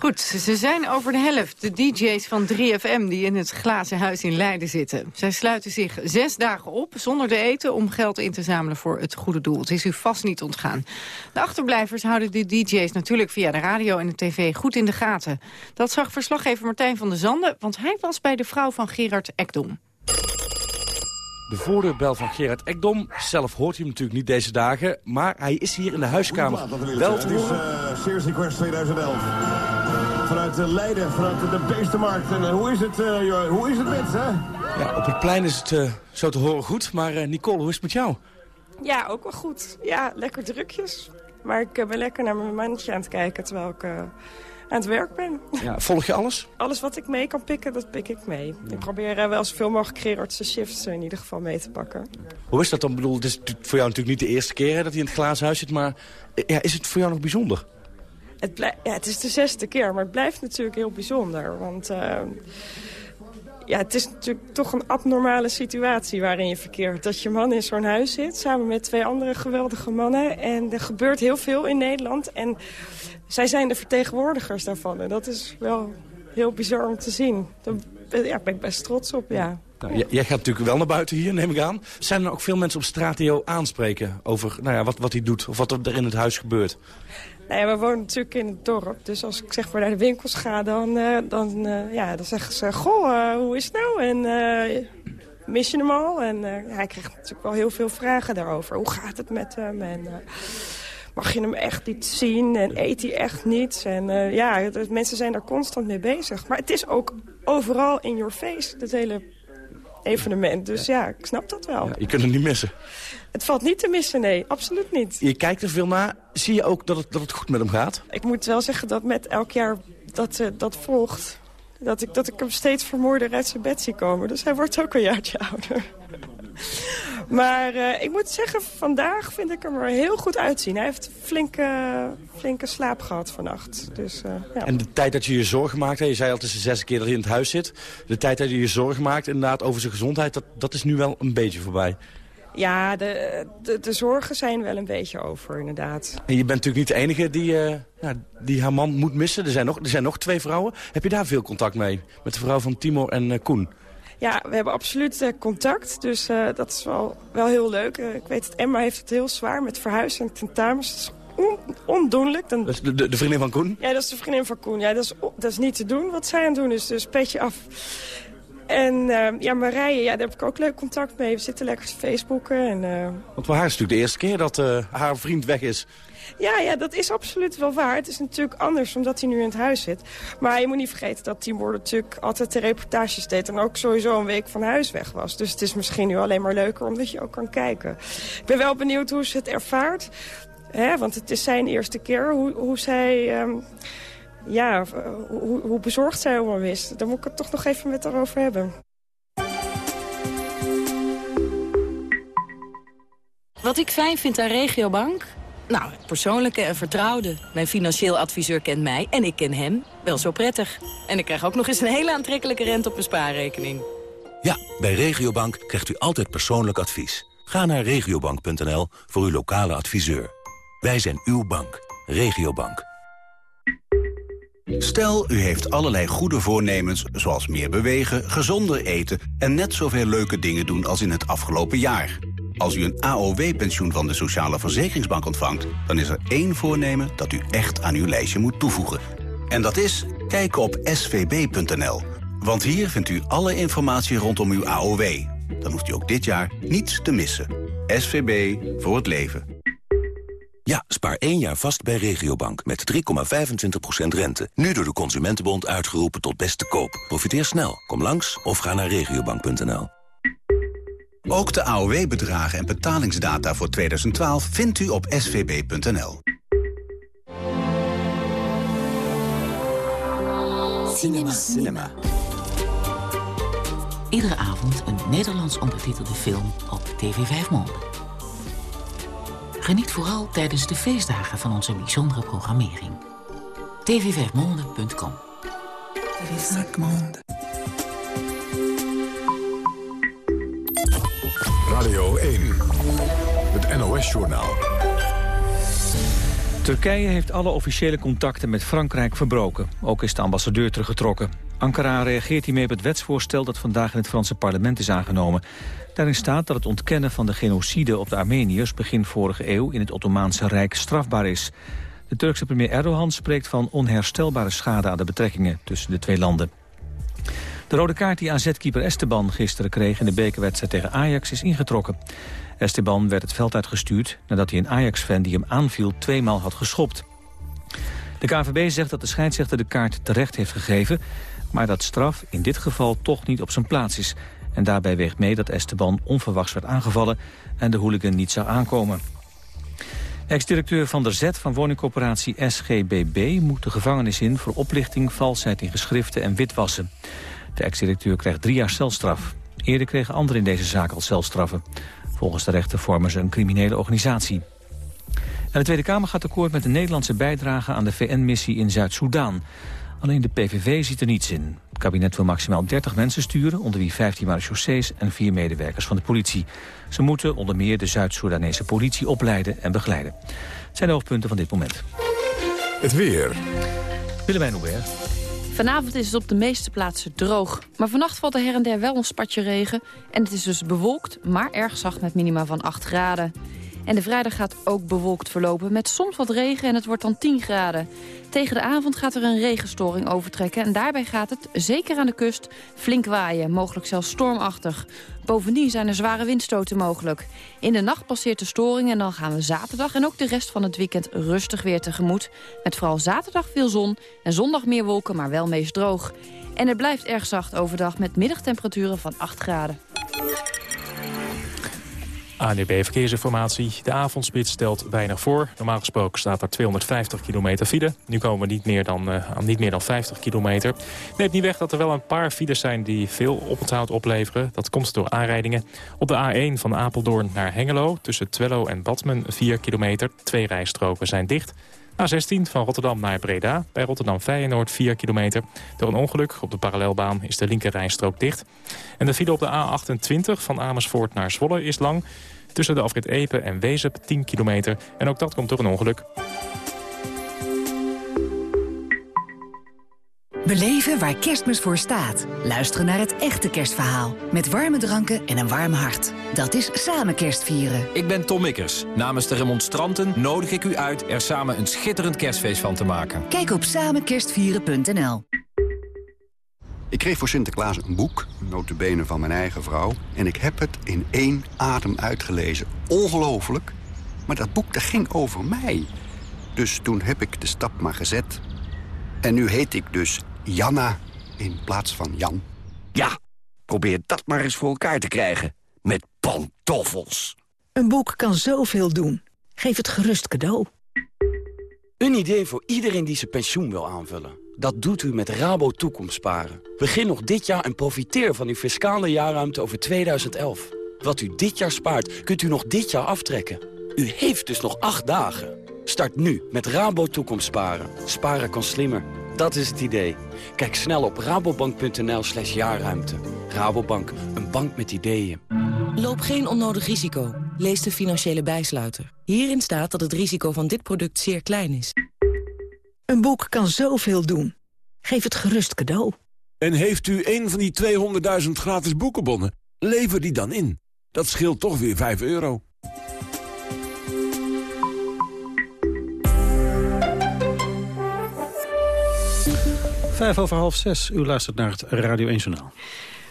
Goed, ze zijn over de helft, de DJ's van 3FM die in het glazen huis in Leiden zitten. Zij sluiten zich zes dagen op, zonder te eten, om geld in te zamelen voor het goede doel. Het is u vast niet ontgaan. De achterblijvers houden de DJ's natuurlijk via de radio en de tv goed in de gaten. Dat zag verslaggever Martijn van der Zanden, want hij was bij de vrouw van Gerard Ekdom. De voordeurbel van Gerard Ekdom. Zelf hoort hij hem natuurlijk niet deze dagen. Maar hij is hier in de huiskamer wel te horen. Het is uh, Sears Quest 2011. Vanuit uh, Leiden, vanuit de Beestenmarkt. En uh, hoe is het, uh, hoe is het met, hè? Ja, op het plein is het uh, zo te horen goed. Maar Nicole, hoe is het met jou? Ja, ook wel goed. Ja, lekker drukjes. Maar ik ben lekker naar mijn mandje aan het kijken terwijl ik aan het werk ben. Ja, volg je alles? Alles wat ik mee kan pikken, dat pik ik mee. Ik probeer uh, wel zoveel mogelijk Gerardse shifts in ieder geval mee te pakken. Hoe is dat dan? Ik bedoel, het is voor jou natuurlijk niet de eerste keer hè, dat hij in het glazen huis zit. Maar ja, is het voor jou nog bijzonder? Het, ja, het is de zesde keer, maar het blijft natuurlijk heel bijzonder. Want uh, ja, het is natuurlijk toch een abnormale situatie waarin je verkeert. Dat je man in zo'n huis zit, samen met twee andere geweldige mannen. En er gebeurt heel veel in Nederland. En zij zijn de vertegenwoordigers daarvan. En dat is wel heel bizar om te zien. Daar ja, ben ik best trots op, ja. Nou, jij gaat natuurlijk wel naar buiten hier, neem ik aan. Zijn er ook veel mensen op straat die jou aanspreken over nou ja, wat, wat hij doet of wat er in het huis gebeurt? Nou we wonen natuurlijk in het dorp. Dus als ik zeg maar naar de winkels ga, dan, uh, dan, uh, ja, dan zeggen ze... Goh, uh, hoe is het nou? En mis je hem al? En hij krijgt natuurlijk wel heel veel vragen daarover. Hoe gaat het met hem? En mag je hem echt niet zien? En eet hij echt niets? En ja, mensen zijn daar constant mee bezig. Maar het is ook overal in your face, het hele evenement. Dus ja, ik snap dat wel. Ja, je kunt het niet missen. Het valt niet te missen, nee. Absoluut niet. Je kijkt er veel naar. Zie je ook dat het, dat het goed met hem gaat? Ik moet wel zeggen dat met elk jaar dat uh, dat volgt... Dat ik, dat ik hem steeds vermoorder uit zijn bed zie komen. Dus hij wordt ook een jaartje (laughs) ouder. Maar uh, ik moet zeggen, vandaag vind ik hem er heel goed uitzien. Hij heeft flinke, flinke slaap gehad vannacht. Dus, uh, ja. En de tijd dat je je zorgen maakt, hè, je zei al de zesde keer dat hij in het huis zit. De tijd dat je je zorgen maakt inderdaad over zijn gezondheid, dat, dat is nu wel een beetje voorbij. Ja, de, de, de, zorgen zijn wel een beetje over, inderdaad. En je bent natuurlijk niet de enige die, uh, ja, die haar man moet missen. Er zijn, nog, er zijn nog twee vrouwen. Heb je daar veel contact mee? Met de vrouw van Timor en uh, Koen? Ja, we hebben absoluut uh, contact. Dus dat is wel, wel heel leuk. ik weet dat Emma heeft het heel zwaar met verhuizen en tentamens. Dat is on, ondoenlijk. Dan... Dat is de, de, de, vriendin van Koen? Ja, dat is de vriendin van Koen. Ja, dat, is, dat is niet te doen wat zij aan het doen is. Dus petje af. En uh, ja, Marije, ja, daar heb ik ook leuk contact mee. We zitten lekker te Facebooken. En, uh... Want voor haar is het natuurlijk de eerste keer dat uh, haar vriend weg is. Ja, ja, dat is absoluut wel waar. Het is natuurlijk anders omdat hij nu in het huis zit. Maar je moet niet vergeten dat Timor natuurlijk altijd de reportages deed... en ook sowieso een week van huis weg was. Dus het is misschien nu alleen maar leuker omdat je ook kan kijken. Ik ben wel benieuwd hoe ze het ervaart. Hè, want het is zijn eerste keer hoe, hoe zij... Um, ja, hoe, hoe bezorgd zij om hem is. Daar moet ik het toch nog even met haar over hebben. Wat ik fijn vind aan Regiobank? Nou, persoonlijke en vertrouwde. Mijn financieel adviseur kent mij en ik ken hem wel zo prettig. En ik krijg ook nog eens een hele aantrekkelijke rente op mijn spaarrekening. Ja, bij Regiobank krijgt u altijd persoonlijk advies. Ga naar regiobank.nl voor uw lokale adviseur. Wij zijn uw bank. Regiobank. Stel, u heeft allerlei goede voornemens, zoals meer bewegen, gezonder eten... en net zoveel leuke dingen doen als in het afgelopen jaar. Als u een AOW-pensioen van de Sociale Verzekeringsbank ontvangt... dan is er één voornemen dat u echt aan uw lijstje moet toevoegen. En dat is kijken op svb.nl. Want hier vindt u alle informatie rondom uw AOW. Dan hoeft u ook dit jaar niets te missen. SVB voor het leven. Ja, spaar één jaar vast bij Regiobank met 3,25% rente. Nu door de Consumentenbond uitgeroepen tot beste koop. Profiteer snel. Kom langs of ga naar regiobank.nl. Ook de AOW-bedragen en betalingsdata voor 2012 vindt u op svb.nl. Cinema. Cinema. Iedere avond een Nederlands ondertitelde film op TV 5 Monde. Geniet vooral tijdens de feestdagen van onze bijzondere programmering. tv5monde.com Radio NOS-journaal. Turkije heeft alle officiële contacten met Frankrijk verbroken. Ook is de ambassadeur teruggetrokken. Ankara reageert hiermee op het wetsvoorstel dat vandaag in het Franse parlement is aangenomen. Daarin staat dat het ontkennen van de genocide op de Armeniërs begin vorige eeuw in het Ottomaanse Rijk strafbaar is. De Turkse premier Erdogan spreekt van onherstelbare schade aan de betrekkingen tussen de twee landen. De rode kaart die AZ-keeper Esteban gisteren kreeg in de bekerwedstrijd tegen Ajax is ingetrokken. Esteban werd het veld uitgestuurd nadat hij een Ajax-fan die hem aanviel tweemaal had geschopt. De KVB zegt dat de scheidsrechter de kaart terecht heeft gegeven... maar dat straf in dit geval toch niet op zijn plaats is. En daarbij weegt mee dat Esteban onverwachts werd aangevallen... en de hooligan niet zou aankomen. Ex-directeur Van der Zet van woningcorporatie SGBB... moet de gevangenis in voor oplichting, valsheid in geschriften en witwassen. De ex-directeur krijgt drie jaar celstraf. Eerder kregen anderen in deze zaak al celstraffen. Volgens de rechter vormen ze een criminele organisatie. En de Tweede Kamer gaat akkoord met de Nederlandse bijdrage aan de VN-missie in Zuid-Soedan. Alleen de PVV ziet er niets in. Het kabinet wil maximaal 30 mensen sturen, onder wie 15 marechaussees en vier medewerkers van de politie. Ze moeten onder meer de Zuid-Soedanese politie opleiden en begeleiden. Het zijn de hoofdpunten van dit moment. Het weer. Willemijn Hubert. Vanavond is het op de meeste plaatsen droog. Maar vannacht valt er her en der wel een spatje regen. En het is dus bewolkt, maar erg zacht met minima van 8 graden. En de vrijdag gaat ook bewolkt verlopen met soms wat regen en het wordt dan 10 graden. Tegen de avond gaat er een regenstoring overtrekken en daarbij gaat het, zeker aan de kust, flink waaien, mogelijk zelfs stormachtig. Bovendien zijn er zware windstoten mogelijk. In de nacht passeert de storing en dan gaan we zaterdag en ook de rest van het weekend rustig weer tegemoet. Met vooral zaterdag veel zon en zondag meer wolken, maar wel meest droog. En het blijft erg zacht overdag met middagtemperaturen van 8 graden. ANDB Verkeersinformatie. De avondspits stelt weinig voor. Normaal gesproken staat er 250 kilometer file. Nu komen we niet meer dan, uh, aan niet meer dan 50 kilometer. Neemt niet weg dat er wel een paar files zijn die veel oponthoud opleveren. Dat komt door aanrijdingen. Op de A1 van Apeldoorn naar Hengelo tussen Twello en Badmen 4 kilometer. Twee rijstroken zijn dicht. A16 van Rotterdam naar Breda. Bij Rotterdam Feyenoord 4 kilometer. Door een ongeluk op de parallelbaan is de linkerrijstrook dicht. En de file op de A28 van Amersfoort naar Zwolle is lang. Tussen de afrit Epe en Wezep 10 kilometer. En ook dat komt door een ongeluk. Beleven waar kerstmis voor staat. Luisteren naar het echte kerstverhaal. Met warme dranken en een warm hart. Dat is samen kerstvieren. Ik ben Tom Mikkers. Namens de remonstranten nodig ik u uit er samen een schitterend kerstfeest van te maken. Kijk op samenkerstvieren.nl Ik kreeg voor Sinterklaas een boek, notabene van mijn eigen vrouw... en ik heb het in één adem uitgelezen. Ongelooflijk. Maar dat boek dat ging over mij. Dus toen heb ik de stap maar gezet. En nu heet ik dus Janna in plaats van Jan. Ja, probeer dat maar eens voor elkaar te krijgen. Met pantoffels. Een boek kan zoveel doen. Geef het gerust cadeau. Een idee voor iedereen die zijn pensioen wil aanvullen. Dat doet u met Rabo Toekomstsparen. Begin nog dit jaar en profiteer van uw fiscale jaarruimte over 2011. Wat u dit jaar spaart, kunt u nog dit jaar aftrekken. U heeft dus nog acht dagen. Start nu met Rabo Toekomstsparen. Sparen kan slimmer. Dat is het idee. Kijk snel op rabobank.nl slash jaarruimte. Rabobank, een bank met ideeën. Loop geen onnodig risico. Lees de financiële bijsluiter. Hierin staat dat het risico van dit product zeer klein is. Een boek kan zoveel doen. Geef het gerust cadeau. En heeft u een van die 200.000 gratis boekenbonnen? Lever die dan in. Dat scheelt toch weer 5 euro. Vijf over half zes. U luistert naar het Radio 1 Journaal.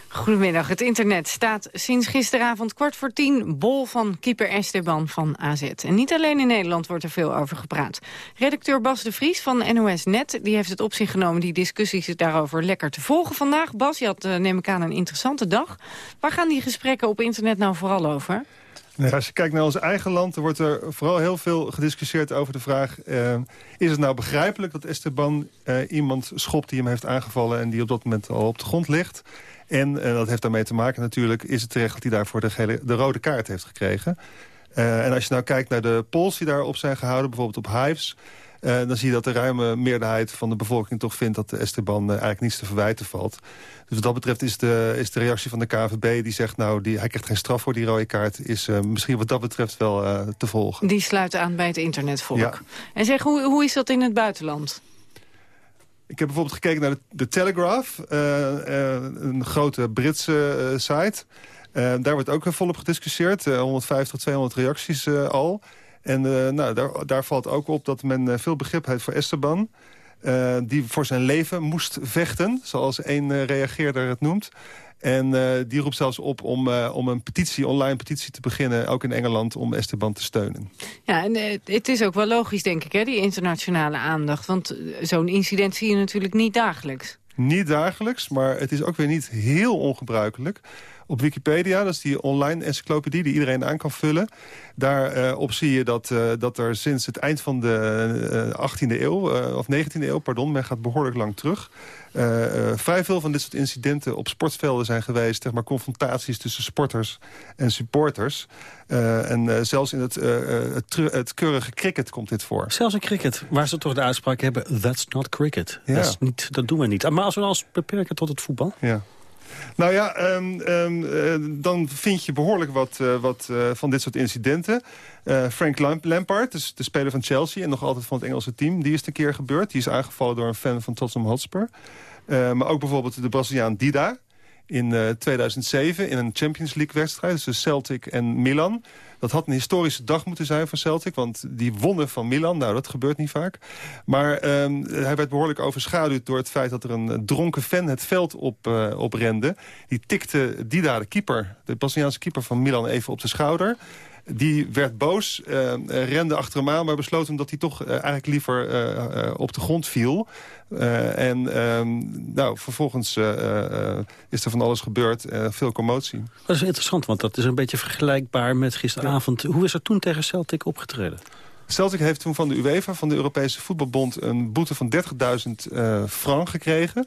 Goedemiddag. Het internet staat sinds gisteravond kwart voor tien bol van keeper Esteban van AZ. En niet alleen in Nederland wordt er veel over gepraat. Redacteur Bas de Vries van NOS Net die heeft het op zich genomen die discussies daarover lekker te volgen vandaag. Bas, je had, uh, neem ik aan, een interessante dag. Waar gaan die gesprekken op internet nou vooral over? Als je kijkt naar ons eigen land, dan wordt er vooral heel veel gediscussieerd over de vraag... Uh, is het nou begrijpelijk dat Esteban uh, iemand schopt die hem heeft aangevallen... en die op dat moment al op de grond ligt? En uh, dat heeft daarmee te maken natuurlijk... is het terecht dat hij daarvoor de, de rode kaart heeft gekregen. en als je nou kijkt naar de polls die daarop zijn gehouden... bijvoorbeeld op Hives... Uh, dan zie je dat de ruime meerderheid van de bevolking toch vindt... dat de Esteban uh, eigenlijk niets te verwijten valt. Dus wat dat betreft is de, is de reactie van de KVB die zegt... nou, die, hij krijgt geen straf voor die rode kaart... is uh, misschien wat dat betreft wel te volgen. Die sluit aan bij het internetvolk. Ja. En zeg, hoe, hoe is dat in het buitenland? Ik heb bijvoorbeeld gekeken naar de, de Telegraph, een grote Britse site... daar wordt ook volop gediscussieerd. 150 tot 200 reacties al. En uh, nou, daar, daar, valt ook op dat men uh, veel begrip heeft voor Esteban. Uh, die voor zijn leven moest vechten, zoals een reageerder het noemt. En die roept zelfs op om, om een petitie, online petitie te beginnen... ook in Engeland, om Esteban te steunen. Ja, en het is ook wel logisch, denk ik, hè, die internationale aandacht. Want zo'n incident zie je natuurlijk niet dagelijks. Niet dagelijks, maar het is ook weer niet heel ongebruikelijk op Wikipedia, dat is die online encyclopedie die iedereen aan kan vullen. Daarop uh, zie je dat, uh, dat er sinds het eind van de uh, 18e eeuw, of 19e eeuw, pardon, men gaat behoorlijk lang terug. vrij veel van dit soort incidenten op sportvelden zijn geweest. Zeg maar confrontaties tussen sporters en supporters. en zelfs in het, het, het, keurige cricket komt dit voor. Zelfs in cricket, waar ze toch de uitspraak hebben... that's not cricket. Ja. Dat, is niet, dat doen we niet. Maar als we ons beperken tot het voetbal... Ja. Nou ja, um, um, uh, dan vind je behoorlijk wat, uh, wat uh, van dit soort incidenten. Frank Lampard, dus de speler van Chelsea... en nog altijd van het Engelse team, die is een keer gebeurd. Die is aangevallen door een fan van Tottenham Hotspur. maar ook bijvoorbeeld de Braziliaan Dida in 2007 in een Champions League wedstrijd. tussen Celtic en Milan. Dat had een historische dag moeten zijn voor Celtic, want die wonnen van Milan. Nou, dat gebeurt niet vaak. Maar um, hij werd behoorlijk overschaduwd door het feit dat er een dronken fan het veld op, uh, oprende. Die tikte Dida, de keeper, de Braziliaanse keeper van Milan, even op de schouder. Die werd boos, uh, rende achter hem aan... maar besloot hem dat hij toch uh, eigenlijk liever uh, op de grond viel. en um, nou, vervolgens is er van alles gebeurd. veel commotie. Dat is interessant, want dat is een beetje vergelijkbaar met gisteravond. Ja. Hoe is er toen tegen Celtic opgetreden? Celtic heeft toen van de UEFA, van de Europese Voetbalbond... een boete van 30.000 frank gekregen...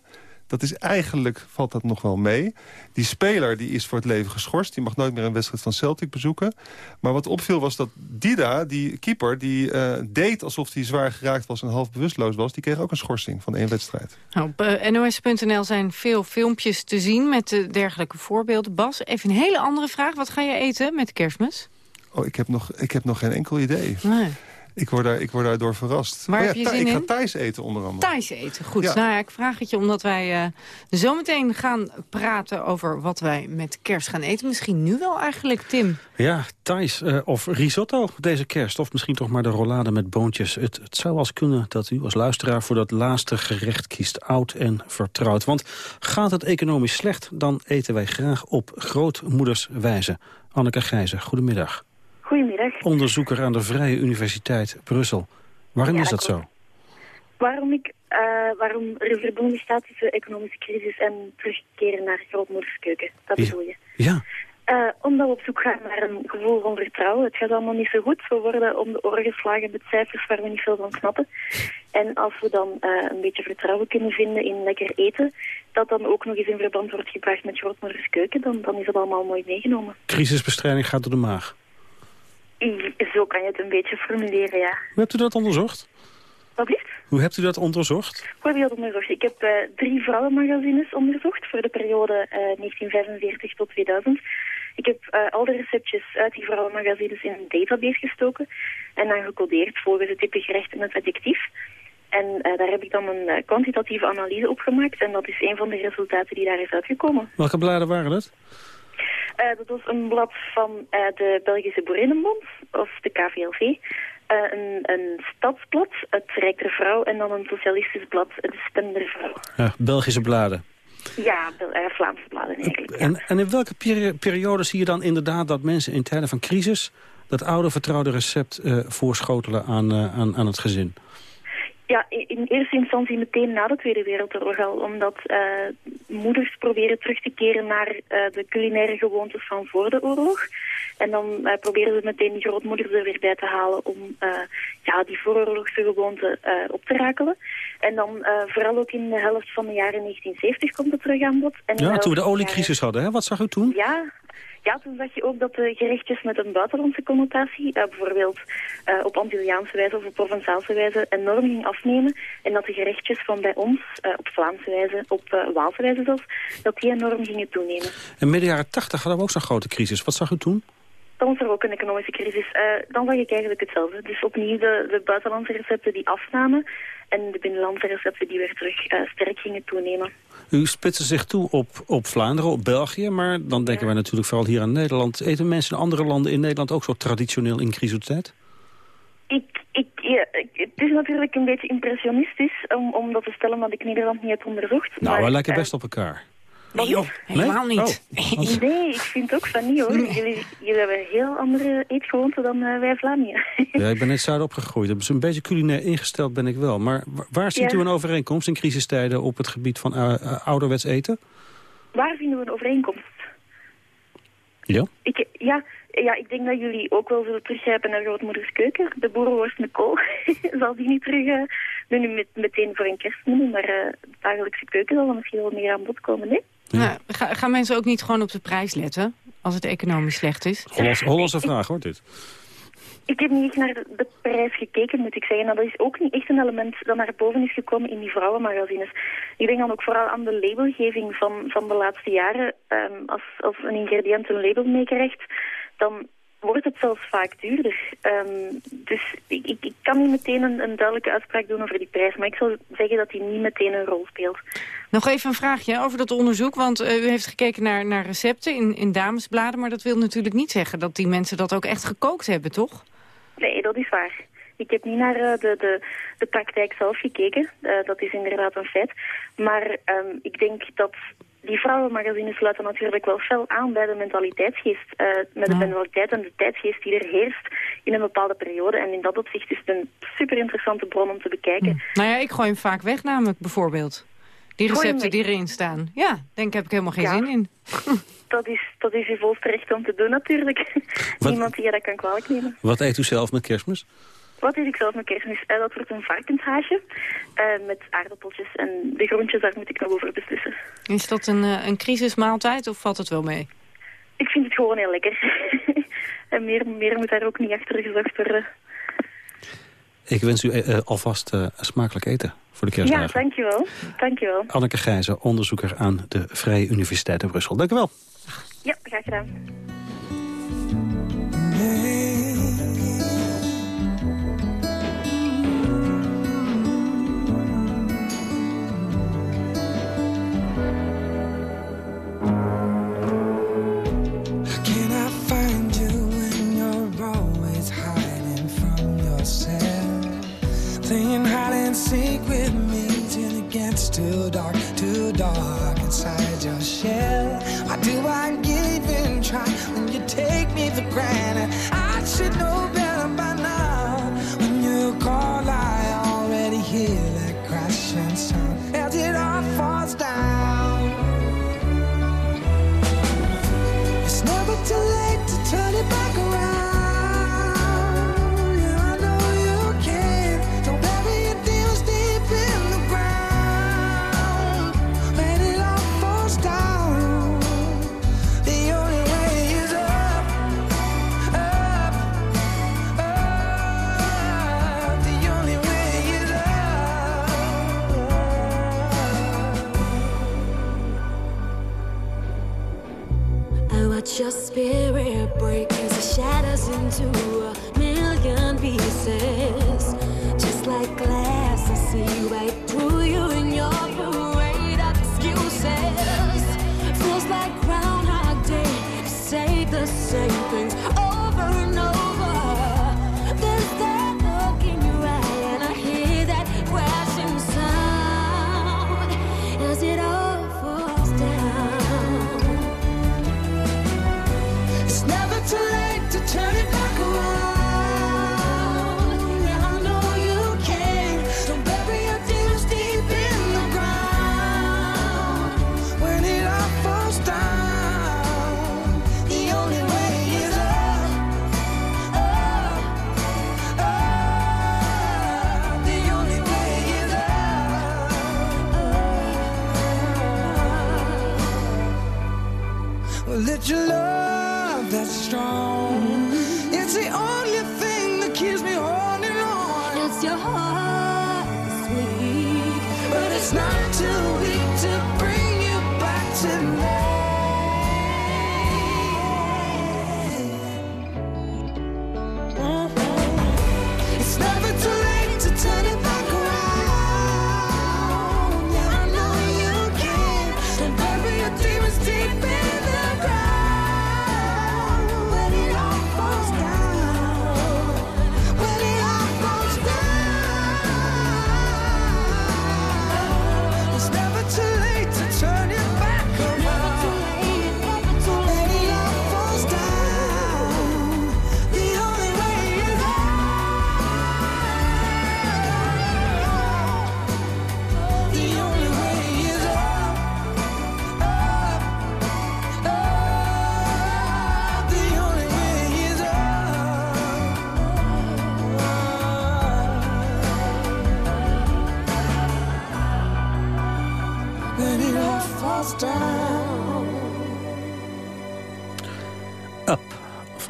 Dat is eigenlijk, valt dat nog wel mee. Die speler die is voor het leven geschorst. Die mag nooit meer een wedstrijd van Celtic bezoeken. Maar wat opviel was dat Dida, die keeper... die uh, deed alsof hij zwaar geraakt was en half bewusteloos was... die kreeg ook een schorsing van één wedstrijd. Nou, op uh, nos.nl zijn veel filmpjes te zien met uh, dergelijke voorbeelden. Bas, even een hele andere vraag. Wat ga je eten met kerstmis? Oh, ik heb nog, ik heb nog geen enkel idee. Nee. Ik word, daar, ik word daardoor verrast. Waar oh, heb ja, je zin ik in? ga Thais eten onder andere. Thais eten, goed. Ja. Nou ja, ik vraag het je omdat wij uh, zometeen gaan praten over wat wij met kerst gaan eten. Misschien nu wel eigenlijk, Tim. Ja, Thais uh, of risotto deze kerst. Of misschien toch maar de rollade met boontjes. Het, het zou wel eens kunnen dat u als luisteraar voor dat laatste gerecht kiest. Oud en vertrouwd. Want gaat het economisch slecht, dan eten wij graag op grootmoederswijze. Anneke Gijzen, goedemiddag. Goedemiddag. Onderzoeker aan de Vrije Universiteit Brussel. Waarom Ja, is dat dat zo? Waarom, ik, eh, waarom er een verband bestaat tussen economische crisis en terugkeren naar grootmoederskeuken. Dat bedoel je. Ja. Eh, omdat we op zoek gaan naar een gevoel van vertrouwen. Het gaat allemaal niet zo goed. We worden om de oren geslagen met cijfers waar we niet veel van snappen. En als we dan eh, een beetje vertrouwen kunnen vinden in lekker eten, dat dan ook nog eens in verband wordt gebracht met grootmoederskeuken, dan, dan is dat allemaal mooi meegenomen. Crisisbestrijding gaat door de maag. (laughs) Zo kan je het een beetje formuleren, ja. Hoe hebt u dat onderzocht? Wat blieft? Hoe hebt u dat onderzocht? Hoe heb je dat onderzocht? Ik heb eh, drie vrouwenmagazines onderzocht voor de periode eh, 1945 tot 2000. Ik heb eh, al de receptjes uit die vrouwenmagazines in een database gestoken en dan gecodeerd volgens het type gerecht en het adjectief. En eh, daar heb ik dan een eh, kwantitatieve analyse op gemaakt. En dat is een van de resultaten die daar is uitgekomen. Welke bladen waren dat? Eh, dat was een blad van eh, de Belgische Boerinnenbond, of de KVLV. Eh, een, een stadsblad, het Rijk der Vrouw, en dan een socialistisch blad, de Stem der Vrouw. Ja, Belgische bladen. Ja, Vlaamse bladen eigenlijk. ja. En, en in welke peri- periode zie je dan inderdaad dat mensen in tijden van crisis... dat oude vertrouwde recept voorschotelen aan, aan, aan het gezin? Ja, in, eerste instantie meteen na de Tweede Wereldoorlog al, omdat eh, moeders proberen terug te keren naar eh, de culinaire gewoontes van voor de oorlog. En dan eh, proberen ze meteen die grootmoeders er weer bij te halen om ja, die vooroorlogse gewoonten op te rakelen. En dan vooral ook in de helft van de jaren 1970 komt het terug aan bod. En Ja, toen we de oliecrisis hadden, hè? wat zag u toen? ja, ja, toen zag je ook dat de gerechtjes met een buitenlandse connotatie, eh, bijvoorbeeld eh, op Antilliaanse wijze of op Provençaalse wijze, enorm ging afnemen. En dat de gerechtjes van bij ons, eh, op Vlaamse wijze, op Waalse wijze zelfs, dat die enorm gingen toenemen. En midden jaren tachtig hadden we ook zo'n grote crisis. Wat zag u toen? Dan was er ook een economische crisis. Dan zag ik eigenlijk hetzelfde. Dus opnieuw de, de buitenlandse recepten die afnamen en de binnenlandse recepten die weer terug sterk gingen toenemen. U spitste zich toe op, op Vlaanderen, op België... maar dan denken wij natuurlijk vooral hier aan Nederland. Eten mensen in andere landen in Nederland ook zo traditioneel in crisistijd? Ik, ik, ja, het is natuurlijk een beetje impressionistisch om, om dat te stellen, want ik Nederland niet heb onderzocht. Nou, maar, we lijken eh, best op elkaar. Nee, joh, helemaal niet. Oh. Nee, ik vind ook van niet hoor. Jullie, jullie hebben heel andere eetgewoonten dan eh, wij Vlamingen. (laughs) Ja, ik ben net zuid opgegroeid. Dus een beetje culinair ingesteld ben ik wel. Maar wa- waar ziet Ja. u een overeenkomst in crisistijden op het gebied van eh, eh, ouderwets eten? Waar vinden we een overeenkomst? Ja? Ik, ja, ja, ik denk dat jullie ook wel zullen teruggrijpen naar grootmoeders keuken. De boerenworst met kool. (laughs) zal die niet terug, nu niet met, meteen voor een kerstmenu, maar eh, de dagelijkse keuken zal er misschien wel meer aan bod komen, nee? Nou, ga- gaan mensen ook niet gewoon op de prijs letten als het economisch slecht is? Hollands, Hollandse vraag hoor, dit. Ik heb niet echt naar de, de prijs gekeken, moet ik zeggen. En dat is ook niet echt een element dat naar boven is gekomen in die vrouwenmagazines. Ik denk dan ook vooral aan de labelgeving van, van de laatste jaren. Ehm, als, als een ingrediënt een label meekrijgt, dan wordt het zelfs vaak duurder. Ehm, dus ik, ik, ik kan niet meteen een, een duidelijke uitspraak doen over die prijs, maar ik zou zeggen dat die niet meteen een rol speelt. Nog even een vraagje over dat onderzoek, want eh, u heeft gekeken naar, naar recepten in, in damesbladen, maar dat wil natuurlijk niet zeggen dat die mensen dat ook echt gekookt hebben, toch? Nee, dat is waar. Ik heb niet naar eh, de, de, de praktijk zelf gekeken. Eh, dat is inderdaad een feit. Maar ehm, ik denk dat die vrouwenmagazines sluiten natuurlijk wel fel aan bij de mentaliteitsgeest. eh, met de mentaliteit en de tijdsgeest die er heerst in een bepaalde periode. En in dat opzicht is het een super interessante bron om te bekijken. Nou ja, ik gooi hem vaak weg namelijk, bijvoorbeeld. Die recepten die erin staan. Ja, denk heb ik helemaal geen Ja. zin in. (laughs) Dat is, dat is je volste recht om te doen natuurlijk. Niemand die je dat kan kwalijk nemen. Wat eet u zelf met kerstmis? Wat eet ik zelf met kerstmis? Dat wordt een varkenshaasje eh, met aardappeltjes. En de groentjes, daar moet ik nog over beslissen. Is dat een, eh, een crisismaaltijd of valt het wel mee? Ik vind het gewoon heel lekker. (laughs) en meer, meer moet daar ook niet achter gezocht worden. Ik wens u eh, alvast smakelijk eten voor de Ja, kerstdagen. dankjewel. Dankjewel. Anneke Gijzen, onderzoeker aan de Vrije Universiteit in Brussel. Dank u wel. Ja, graag gedaan.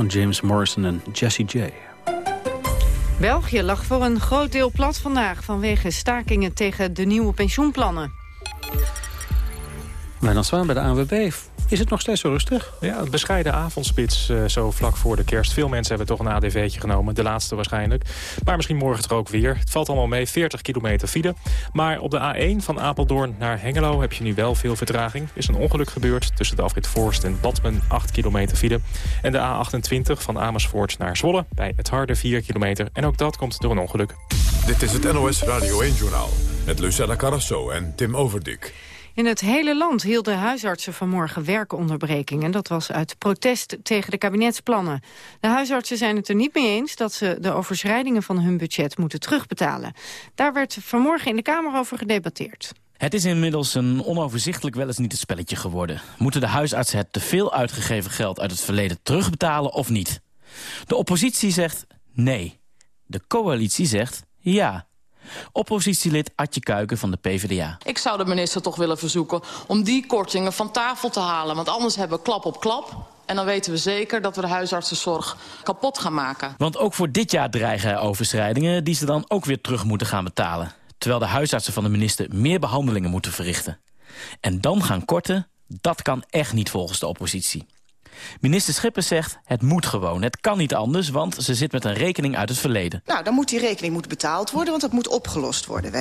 Van James Morrison en Jessie J. België lag voor een groot deel plat vandaag... vanwege stakingen tegen de nieuwe pensioenplannen. Wijnand Zwaan bij de ANWB. Is het nog steeds zo rustig? Ja, een bescheiden avondspits eh, zo vlak voor de kerst. Veel mensen hebben toch een ADV'tje genomen. De laatste waarschijnlijk. Maar misschien morgen toch ook weer. Het valt allemaal mee. 40 kilometer file. Maar op de A1 van Apeldoorn naar Hengelo heb je nu wel veel vertraging. Er is een ongeluk gebeurd tussen de afrit Voorst en Badmen. 8 kilometer file. En de A28 van Amersfoort naar Zwolle. Bij het harde 4 kilometer. En ook dat komt door een ongeluk. Dit is het NOS Radio 1-journaal. Met Lucella Carrasso en Tim Overdik. In het hele land hielden huisartsen vanmorgen werkonderbrekingen. Dat was uit protest tegen de kabinetsplannen. De huisartsen zijn het er niet mee eens dat ze de overschrijdingen van hun budget moeten terugbetalen. Daar werd vanmorgen in de Kamer over gedebatteerd. Het is inmiddels een onoverzichtelijk wel eens niet een spelletje geworden. Moeten de huisartsen het te veel uitgegeven geld uit het verleden terugbetalen of niet? De oppositie zegt nee. De coalitie zegt ja. Oppositielid Atje Kuiken van de PvdA. Ik zou de minister toch willen verzoeken om die kortingen van tafel te halen. Want anders hebben we klap op klap. En dan weten we zeker dat we de huisartsenzorg kapot gaan maken. Want ook voor dit jaar dreigen er overschrijdingen... die ze dan ook weer terug moeten gaan betalen. Terwijl de huisartsen van de minister meer behandelingen moeten verrichten. En dan gaan korten, dat kan echt niet volgens de oppositie. Minister Schippers zegt, het moet gewoon. Het kan niet anders, want ze zit met een rekening uit het verleden. Nou, dan moet die rekening moet betaald worden, want dat moet opgelost worden.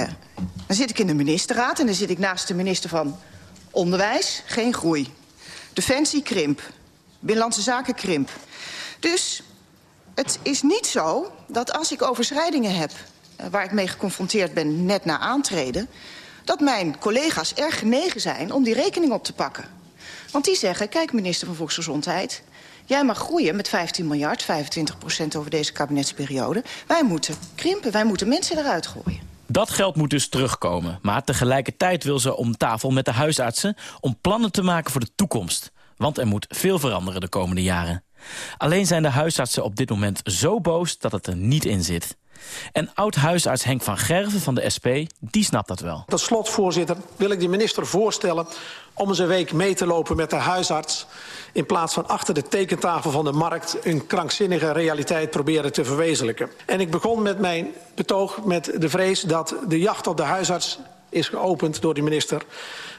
Dan zit ik in de ministerraad en dan zit ik naast de minister van Onderwijs. Geen groei. Defensie, krimp. Binnenlandse Zaken, krimp. Dus het is niet zo dat als ik overschrijdingen heb... eh, waar ik mee geconfronteerd ben net na aantreden... dat mijn collega's erg genegen zijn om die rekening op te pakken. Want die zeggen, kijk minister van Volksgezondheid... jij mag groeien met 15 miljard, 25 procent over deze kabinetsperiode. Wij moeten krimpen, wij moeten mensen eruit gooien. Dat geld moet dus terugkomen. Maar tegelijkertijd wil ze om tafel met de huisartsen... om plannen te maken voor de toekomst. Want er moet veel veranderen de komende jaren. Alleen zijn de huisartsen op dit moment zo boos dat het er niet in zit. En oud-huisarts Henk van Gerven van de SP, die snapt dat wel. Tot slot, voorzitter, wil ik de minister voorstellen... om eens een week mee te lopen met de huisarts... in plaats van achter de tekentafel van de markt... een krankzinnige realiteit proberen te verwezenlijken. En ik begon met mijn betoog met de vrees dat de jacht op de huisarts is geopend door de minister.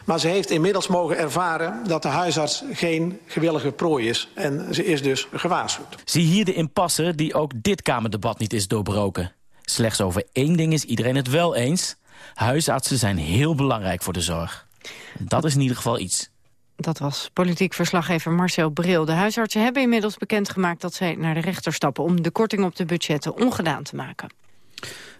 Maar ze heeft inmiddels mogen ervaren dat de huisarts geen gewillige prooi is. En ze is dus gewaarschuwd. Zie hier de impasse die ook dit Kamerdebat niet is doorbroken. Slechts over één ding is iedereen het wel eens. Huisartsen zijn heel belangrijk voor de zorg. Dat is in ieder geval iets. Dat was politiek verslaggever Marcel Bril. De huisartsen hebben inmiddels bekendgemaakt dat zij naar de rechter stappen... om de korting op de budgetten ongedaan te maken.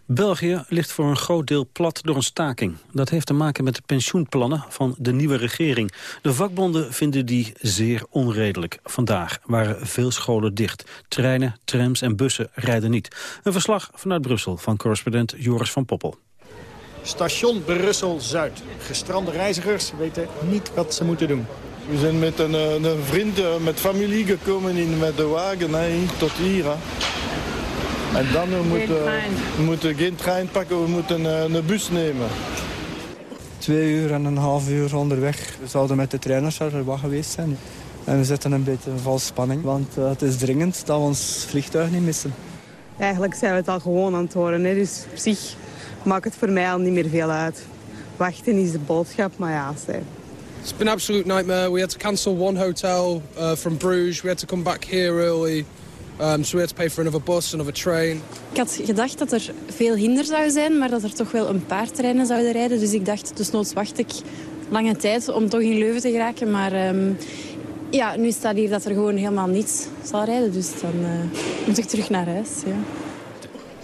België ligt voor een groot deel plat door een staking. Dat heeft te maken met de pensioenplannen van de nieuwe regering. De vakbonden vinden die zeer onredelijk. Vandaag waren veel scholen dicht. Treinen, trams en bussen rijden niet. Een verslag vanuit Brussel van correspondent Joris van Poppel. Station Brussel-Zuid. Gestrande reizigers weten niet wat ze moeten doen. We zijn met een, eh, een vriend, eh, met familie gekomen in, met de wagen hè, tot hier. En dan we moeten we moeten geen trein pakken, we moeten eh, een bus nemen. Twee uur en een half uur onderweg. We zouden met de trainers er wat geweest zijn. En we zitten een beetje in vals spanning, want eh, het is dringend dat we ons vliegtuig niet missen. Eigenlijk zijn we het al gewoon aan het horen. Hè? Dus op zich maakt het voor mij al niet meer veel uit. Wachten is de boodschap, maar ja, zeg. It's been an absolute nightmare. We had to cancel one hotel uh, from Bruges. We had to come back here early. Um, so we had to pay for another bus, another train. Ik had gedacht dat er veel hinder zou zijn, maar dat er toch wel een paar treinen zouden rijden. Dus ik dacht, desnoods wacht ik lange tijd om toch in Leuven te geraken. Maar ehm, ja, nu staat hier dat er gewoon helemaal niets zal rijden. Dus dan eh, moet ik terug naar huis. Ja.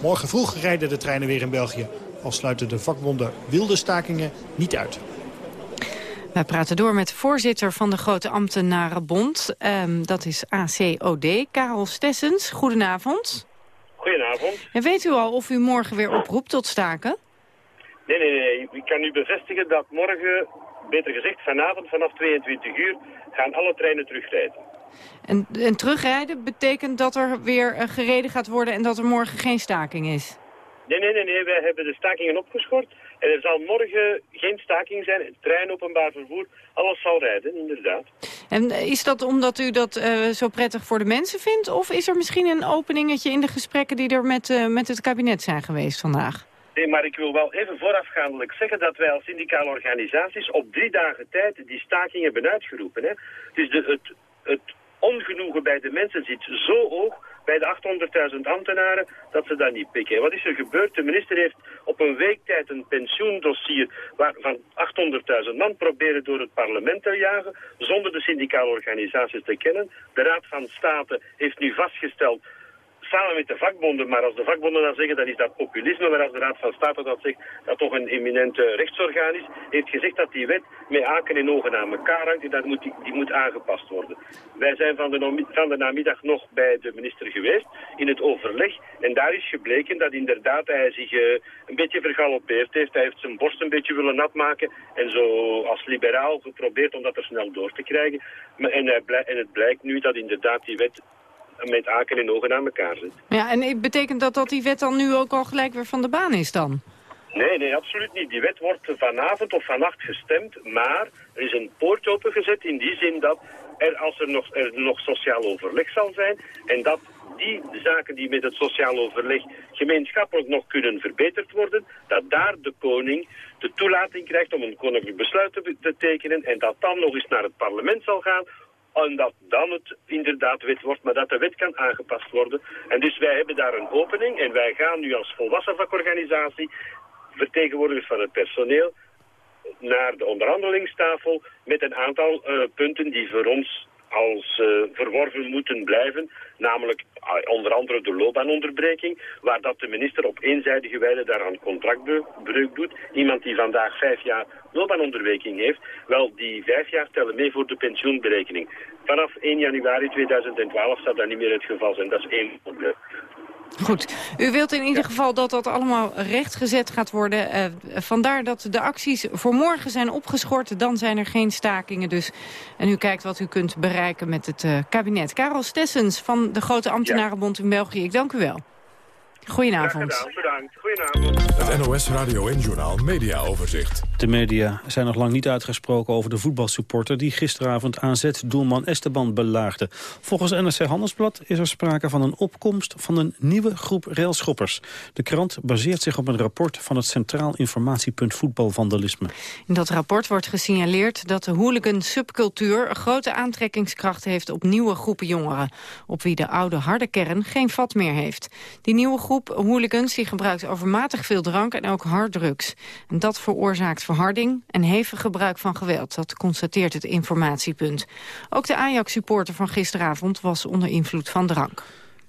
Morgen vroeg rijden de treinen weer in België. Al sluiten de vakbonden wilde stakingen niet uit. Wij praten door met de voorzitter van de Grote Ambtenarenbond. Ehm, dat is ACOD, Karel Stessens. Goedenavond. Goedenavond. En weet u al of u morgen weer oproept tot staken? Nee, nee, nee. Ik kan u bevestigen dat morgen, beter gezegd vanavond vanaf 22 uur, gaan alle treinen terugrijden. En, en terugrijden betekent dat er weer eh, gereden gaat worden... en dat er morgen geen staking is? Nee, nee, nee, nee. Wij hebben de stakingen opgeschort. En er zal morgen geen staking zijn. Trein, openbaar vervoer, alles zal rijden, inderdaad. En is dat omdat u dat eh, zo prettig voor de mensen vindt? Of is er misschien een openingetje in de gesprekken die er met, eh, met het kabinet zijn geweest vandaag? Nee, maar ik wil wel even voorafgaandelijk zeggen dat wij als syndicale organisaties op drie dagen tijd die staking hebben uitgeroepen. Hè. Dus de, het, het ongenoegen bij de mensen zit zo hoog bij de 800.000 ambtenaren dat ze dat niet pikken. Wat is er gebeurd? De minister heeft op een week tijd een pensioendossier waar van 800.000 man proberen door het parlement te jagen zonder de syndicale organisaties te kennen. De Raad van State heeft nu vastgesteld samen met de vakbonden, maar als de vakbonden dat zeggen, dan is dat populisme. Maar als de Raad van State dat zegt, dat toch een eminent rechtsorgaan is, heeft gezegd dat die wet met aken en ogen aan elkaar hangt en dat moet, die, moet aangepast worden. Wij zijn van de, namiddag nog bij de minister geweest in het overleg en daar is gebleken dat inderdaad hij zich eh, een beetje vergalopeerd heeft. Hij heeft zijn borst een beetje willen nat maken en zo als liberaal geprobeerd om dat er snel door te krijgen. Maar, en het blijkt nu dat inderdaad die wet met aken en ogen aan elkaar zit. Ja, en betekent dat dat die wet dan nu ook al gelijk weer van de baan is dan? Nee, nee, absoluut niet. Die wet wordt vanavond of vannacht gestemd, maar er is een poort opengezet in die zin dat er, als er nog, er nog sociaal overleg zal zijn en dat die zaken die met het sociaal overleg gemeenschappelijk nog kunnen verbeterd worden, dat daar de koning de toelating krijgt om een koninklijk besluit te, te tekenen en dat dan nog eens naar het parlement zal gaan en dat dan het inderdaad wet wordt, maar dat de wet kan aangepast worden. En dus wij hebben daar een opening en wij gaan nu als volwassen vakorganisatie, vertegenwoordigers van het personeel, naar de onderhandelingstafel met een aantal eh, punten die voor ons als eh, verworven moeten blijven. Namelijk ah, onder andere de loopbaanonderbreking, waar dat de minister op eenzijdige wijze daaraan contractbreuk doet. Iemand die vandaag vijf jaar loopbaanonderbreking heeft, wel die vijf jaar tellen mee voor de pensioenberekening. Vanaf 1 januari 2012 zal dat niet meer het geval zijn. Dat is één probleem. Goed. U wilt in ieder geval dat dat allemaal rechtgezet gaat worden. Eh, vandaar dat de acties voor morgen zijn opgeschort. Dan zijn er geen stakingen dus. En u kijkt wat u kunt bereiken met het eh, kabinet. Karel Stessens van de Grote Ambtenarenbond in België. Ik dank u wel. Goedenavond. Bedankt. Het NOS Radio en Journaal Media Overzicht. De media zijn nog lang niet uitgesproken over de voetbalsupporter... die gisteravond AZ-doelman Esteban belaagde. Volgens NRC Handelsblad is er sprake van een opkomst... van een nieuwe groep railschoppers. De krant baseert zich op een rapport van het Centraal Informatiepunt Voetbalvandalisme. In dat rapport wordt gesignaleerd dat de hooligan-subcultuur... een grote aantrekkingskracht heeft op nieuwe groepen jongeren... op wie de oude harde kern geen vat meer heeft. Die nieuwe groep groep hooligans die gebruikt overmatig veel drank en ook harddrugs. En dat veroorzaakt verharding en hevig gebruik van geweld. Dat constateert het informatiepunt. Ook de Ajax-supporter van gisteravond was onder invloed van drank.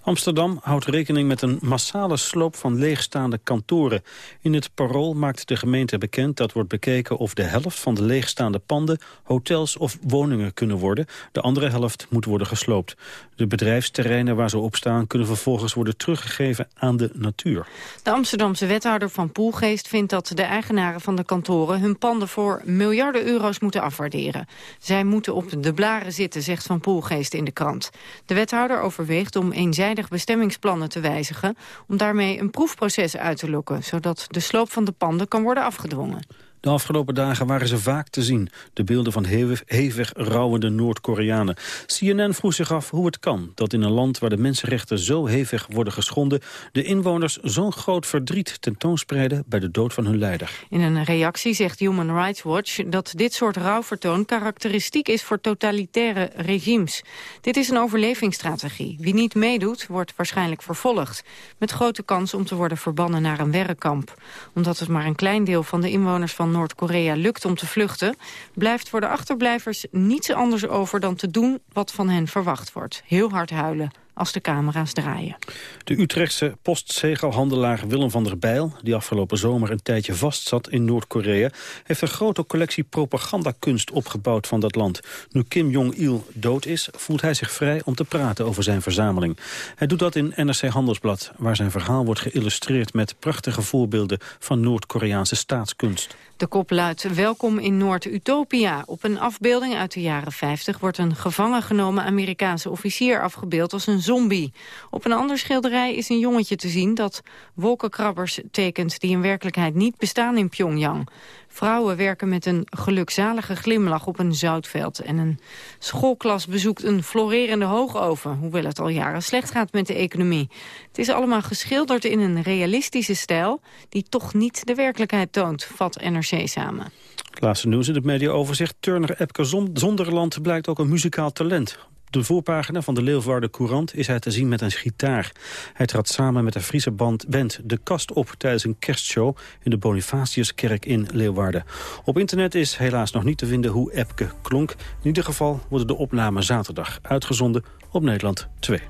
Amsterdam houdt rekening met een massale sloop van leegstaande kantoren. In het parool maakt de gemeente bekend dat wordt bekeken of de helft van de leegstaande panden hotels of woningen kunnen worden. De andere helft moet worden gesloopt. De bedrijfsterreinen waar ze op staan kunnen vervolgens worden teruggegeven aan de natuur. De Amsterdamse wethouder van Poelgeest vindt dat de eigenaren van de kantoren hun panden voor miljarden euro's moeten afwaarderen. Zij moeten op de blaren zitten, zegt Van Poelgeest in de krant. De wethouder overweegt om eenzijdig bestemmingsplannen te wijzigen... om daarmee een proefproces uit te lokken... zodat de sloop van de panden kan worden afgedwongen. De afgelopen dagen waren ze vaak te zien. De beelden van hevig, rouwende Noord-Koreanen. CNN vroeg zich af hoe het kan dat in een land waar de mensenrechten zo hevig worden geschonden... de inwoners zo'n groot verdriet tentoonspreiden bij de dood van hun leider. In een reactie zegt Human Rights Watch dat dit soort rouwvertoon karakteristiek is voor totalitaire regimes. Dit is een overlevingsstrategie. Wie niet meedoet, wordt waarschijnlijk vervolgd. Met grote kans om te worden verbannen naar een werkkamp. Omdat het maar een klein deel van de inwoners van Noord-Korea lukt om te vluchten... blijft voor de achterblijvers niets anders over dan te doen wat van hen verwacht wordt. Heel hard huilen als de camera's draaien. De Utrechtse postzegelhandelaar Willem van der Bijl... die afgelopen zomer een tijdje vastzat in Noord-Korea... heeft een grote collectie propagandakunst opgebouwd van dat land. Nu Kim Jong-il dood is, voelt hij zich vrij om te praten over zijn verzameling. Hij doet dat in NRC Handelsblad... waar zijn verhaal wordt geïllustreerd met prachtige voorbeelden... van Noord-Koreaanse staatskunst. De kop luidt Welkom in Noord-Utopia. Op een afbeelding uit de jaren 50 wordt een gevangen genomen Amerikaanse officier afgebeeld als een zombie. Op een ander schilderij is een jongetje te zien dat wolkenkrabbers tekent die in werkelijkheid niet bestaan in Pyongyang. Vrouwen werken met een gelukzalige glimlach op een zoutveld. En een schoolklas bezoekt een florerende hoogoven. Hoewel het al jaren slecht gaat met de economie. Het is allemaal geschilderd in een realistische stijl... die toch niet de werkelijkheid toont, vat NRC samen. Laatste nieuws in het mediaoverzicht. Turner Epke Zonderland blijkt ook een muzikaal talent. De voorpagina van de Leeuwarden Courant is hij te zien met een gitaar. Hij trad samen met de Friese band, band De Kast op tijdens een kerstshow in de Bonifatiuskerk in Leeuwarden. Op internet is helaas nog niet te vinden hoe Epke klonk. In ieder geval worden de opnamen zaterdag uitgezonden op Nederland 2.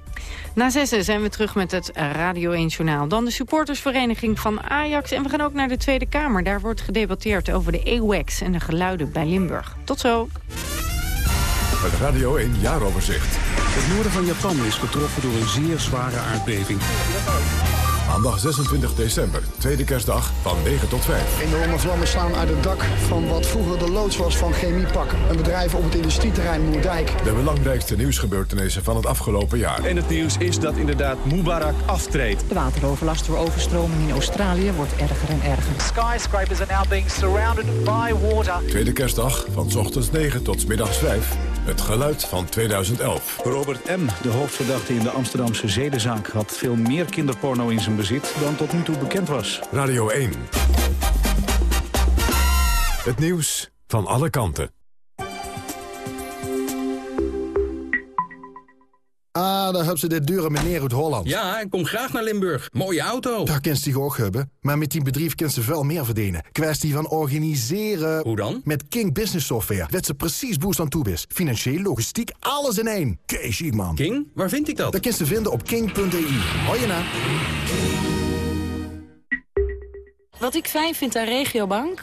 Na zessen zijn we terug met het Radio 1 Journaal. Dan de supportersvereniging van Ajax. En we gaan ook naar de Tweede Kamer. Daar wordt gedebatteerd over de AWACS en de geluiden bij Limburg. Tot zo. Het Radio 1 Jaaroverzicht. Het noorden van Japan is getroffen door een zeer zware aardbeving. Maandag 26 december, tweede kerstdag van 9 tot 5. Enorme vlammen slaan uit het dak van wat vroeger de loods was van Chemiepak. Een bedrijf op het industrieterrein Moerdijk. De belangrijkste nieuwsgebeurtenissen van het afgelopen jaar. En het nieuws is dat inderdaad Mubarak aftreedt. De wateroverlast door overstroming in Australië wordt erger en erger. Skyscrapers are now being surrounded by water. Tweede kerstdag van ochtends 9 tot middags 5. Het geluid van 2011. Robert M., de hoofdverdachte in de Amsterdamse zedenzaak... had veel meer kinderporno in zijn bezit dan tot nu toe bekend was. Radio 1. Het nieuws van alle kanten. Ah, daar hebben ze dit dure meneer uit Holland. Ja, ik kom graag naar Limburg. Mooie auto. Daar kent die ook hebben. Maar met die bedrijf kent ze veel meer verdienen. Kwestie van organiseren. Hoe dan? Met King Business Software. Wet ze precies boost aan toe is. Financieel, logistiek, alles in één. Kees man. King? Waar vind ik dat? Dat kun je vinden op king.de. Hoi je na. Wat ik fijn vind aan Regiobank?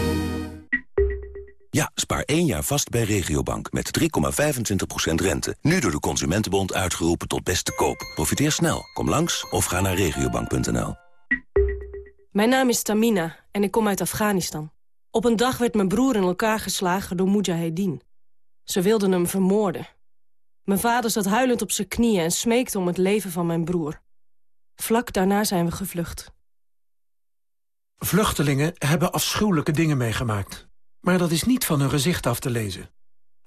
Ja, spaar één jaar vast bij Regiobank met 3,25% rente. Nu door de Consumentenbond uitgeroepen tot beste koop. Profiteer snel. Kom langs of ga naar regiobank.nl. Mijn naam is Tamina en ik kom uit Afghanistan. Op een dag werd mijn broer in elkaar geslagen door Mujahedin. Ze wilden hem vermoorden. Mijn vader zat huilend op zijn knieën en smeekte om het leven van mijn broer. Vlak daarna zijn we gevlucht. Vluchtelingen hebben afschuwelijke dingen meegemaakt. Maar dat is niet van hun gezicht af te lezen.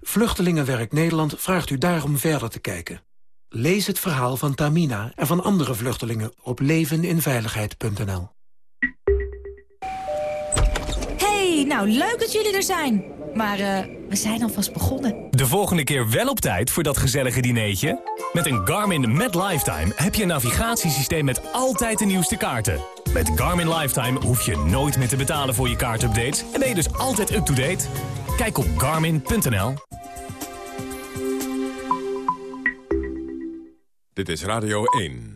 Vluchtelingenwerk Nederland vraagt u daarom verder te kijken. Lees het verhaal van Tamina en van andere vluchtelingen op leveninveiligheid.nl. Hey, nou leuk dat jullie er zijn. Maar uh, we zijn alvast begonnen. De volgende keer wel op tijd voor dat gezellige dineetje? Met een Garmin Met Lifetime heb je een navigatiesysteem met altijd de nieuwste kaarten. Met Garmin Lifetime hoef je nooit meer te betalen voor je kaartupdates... en ben je dus altijd up-to-date. Kijk op garmin.nl. Dit is Radio 1.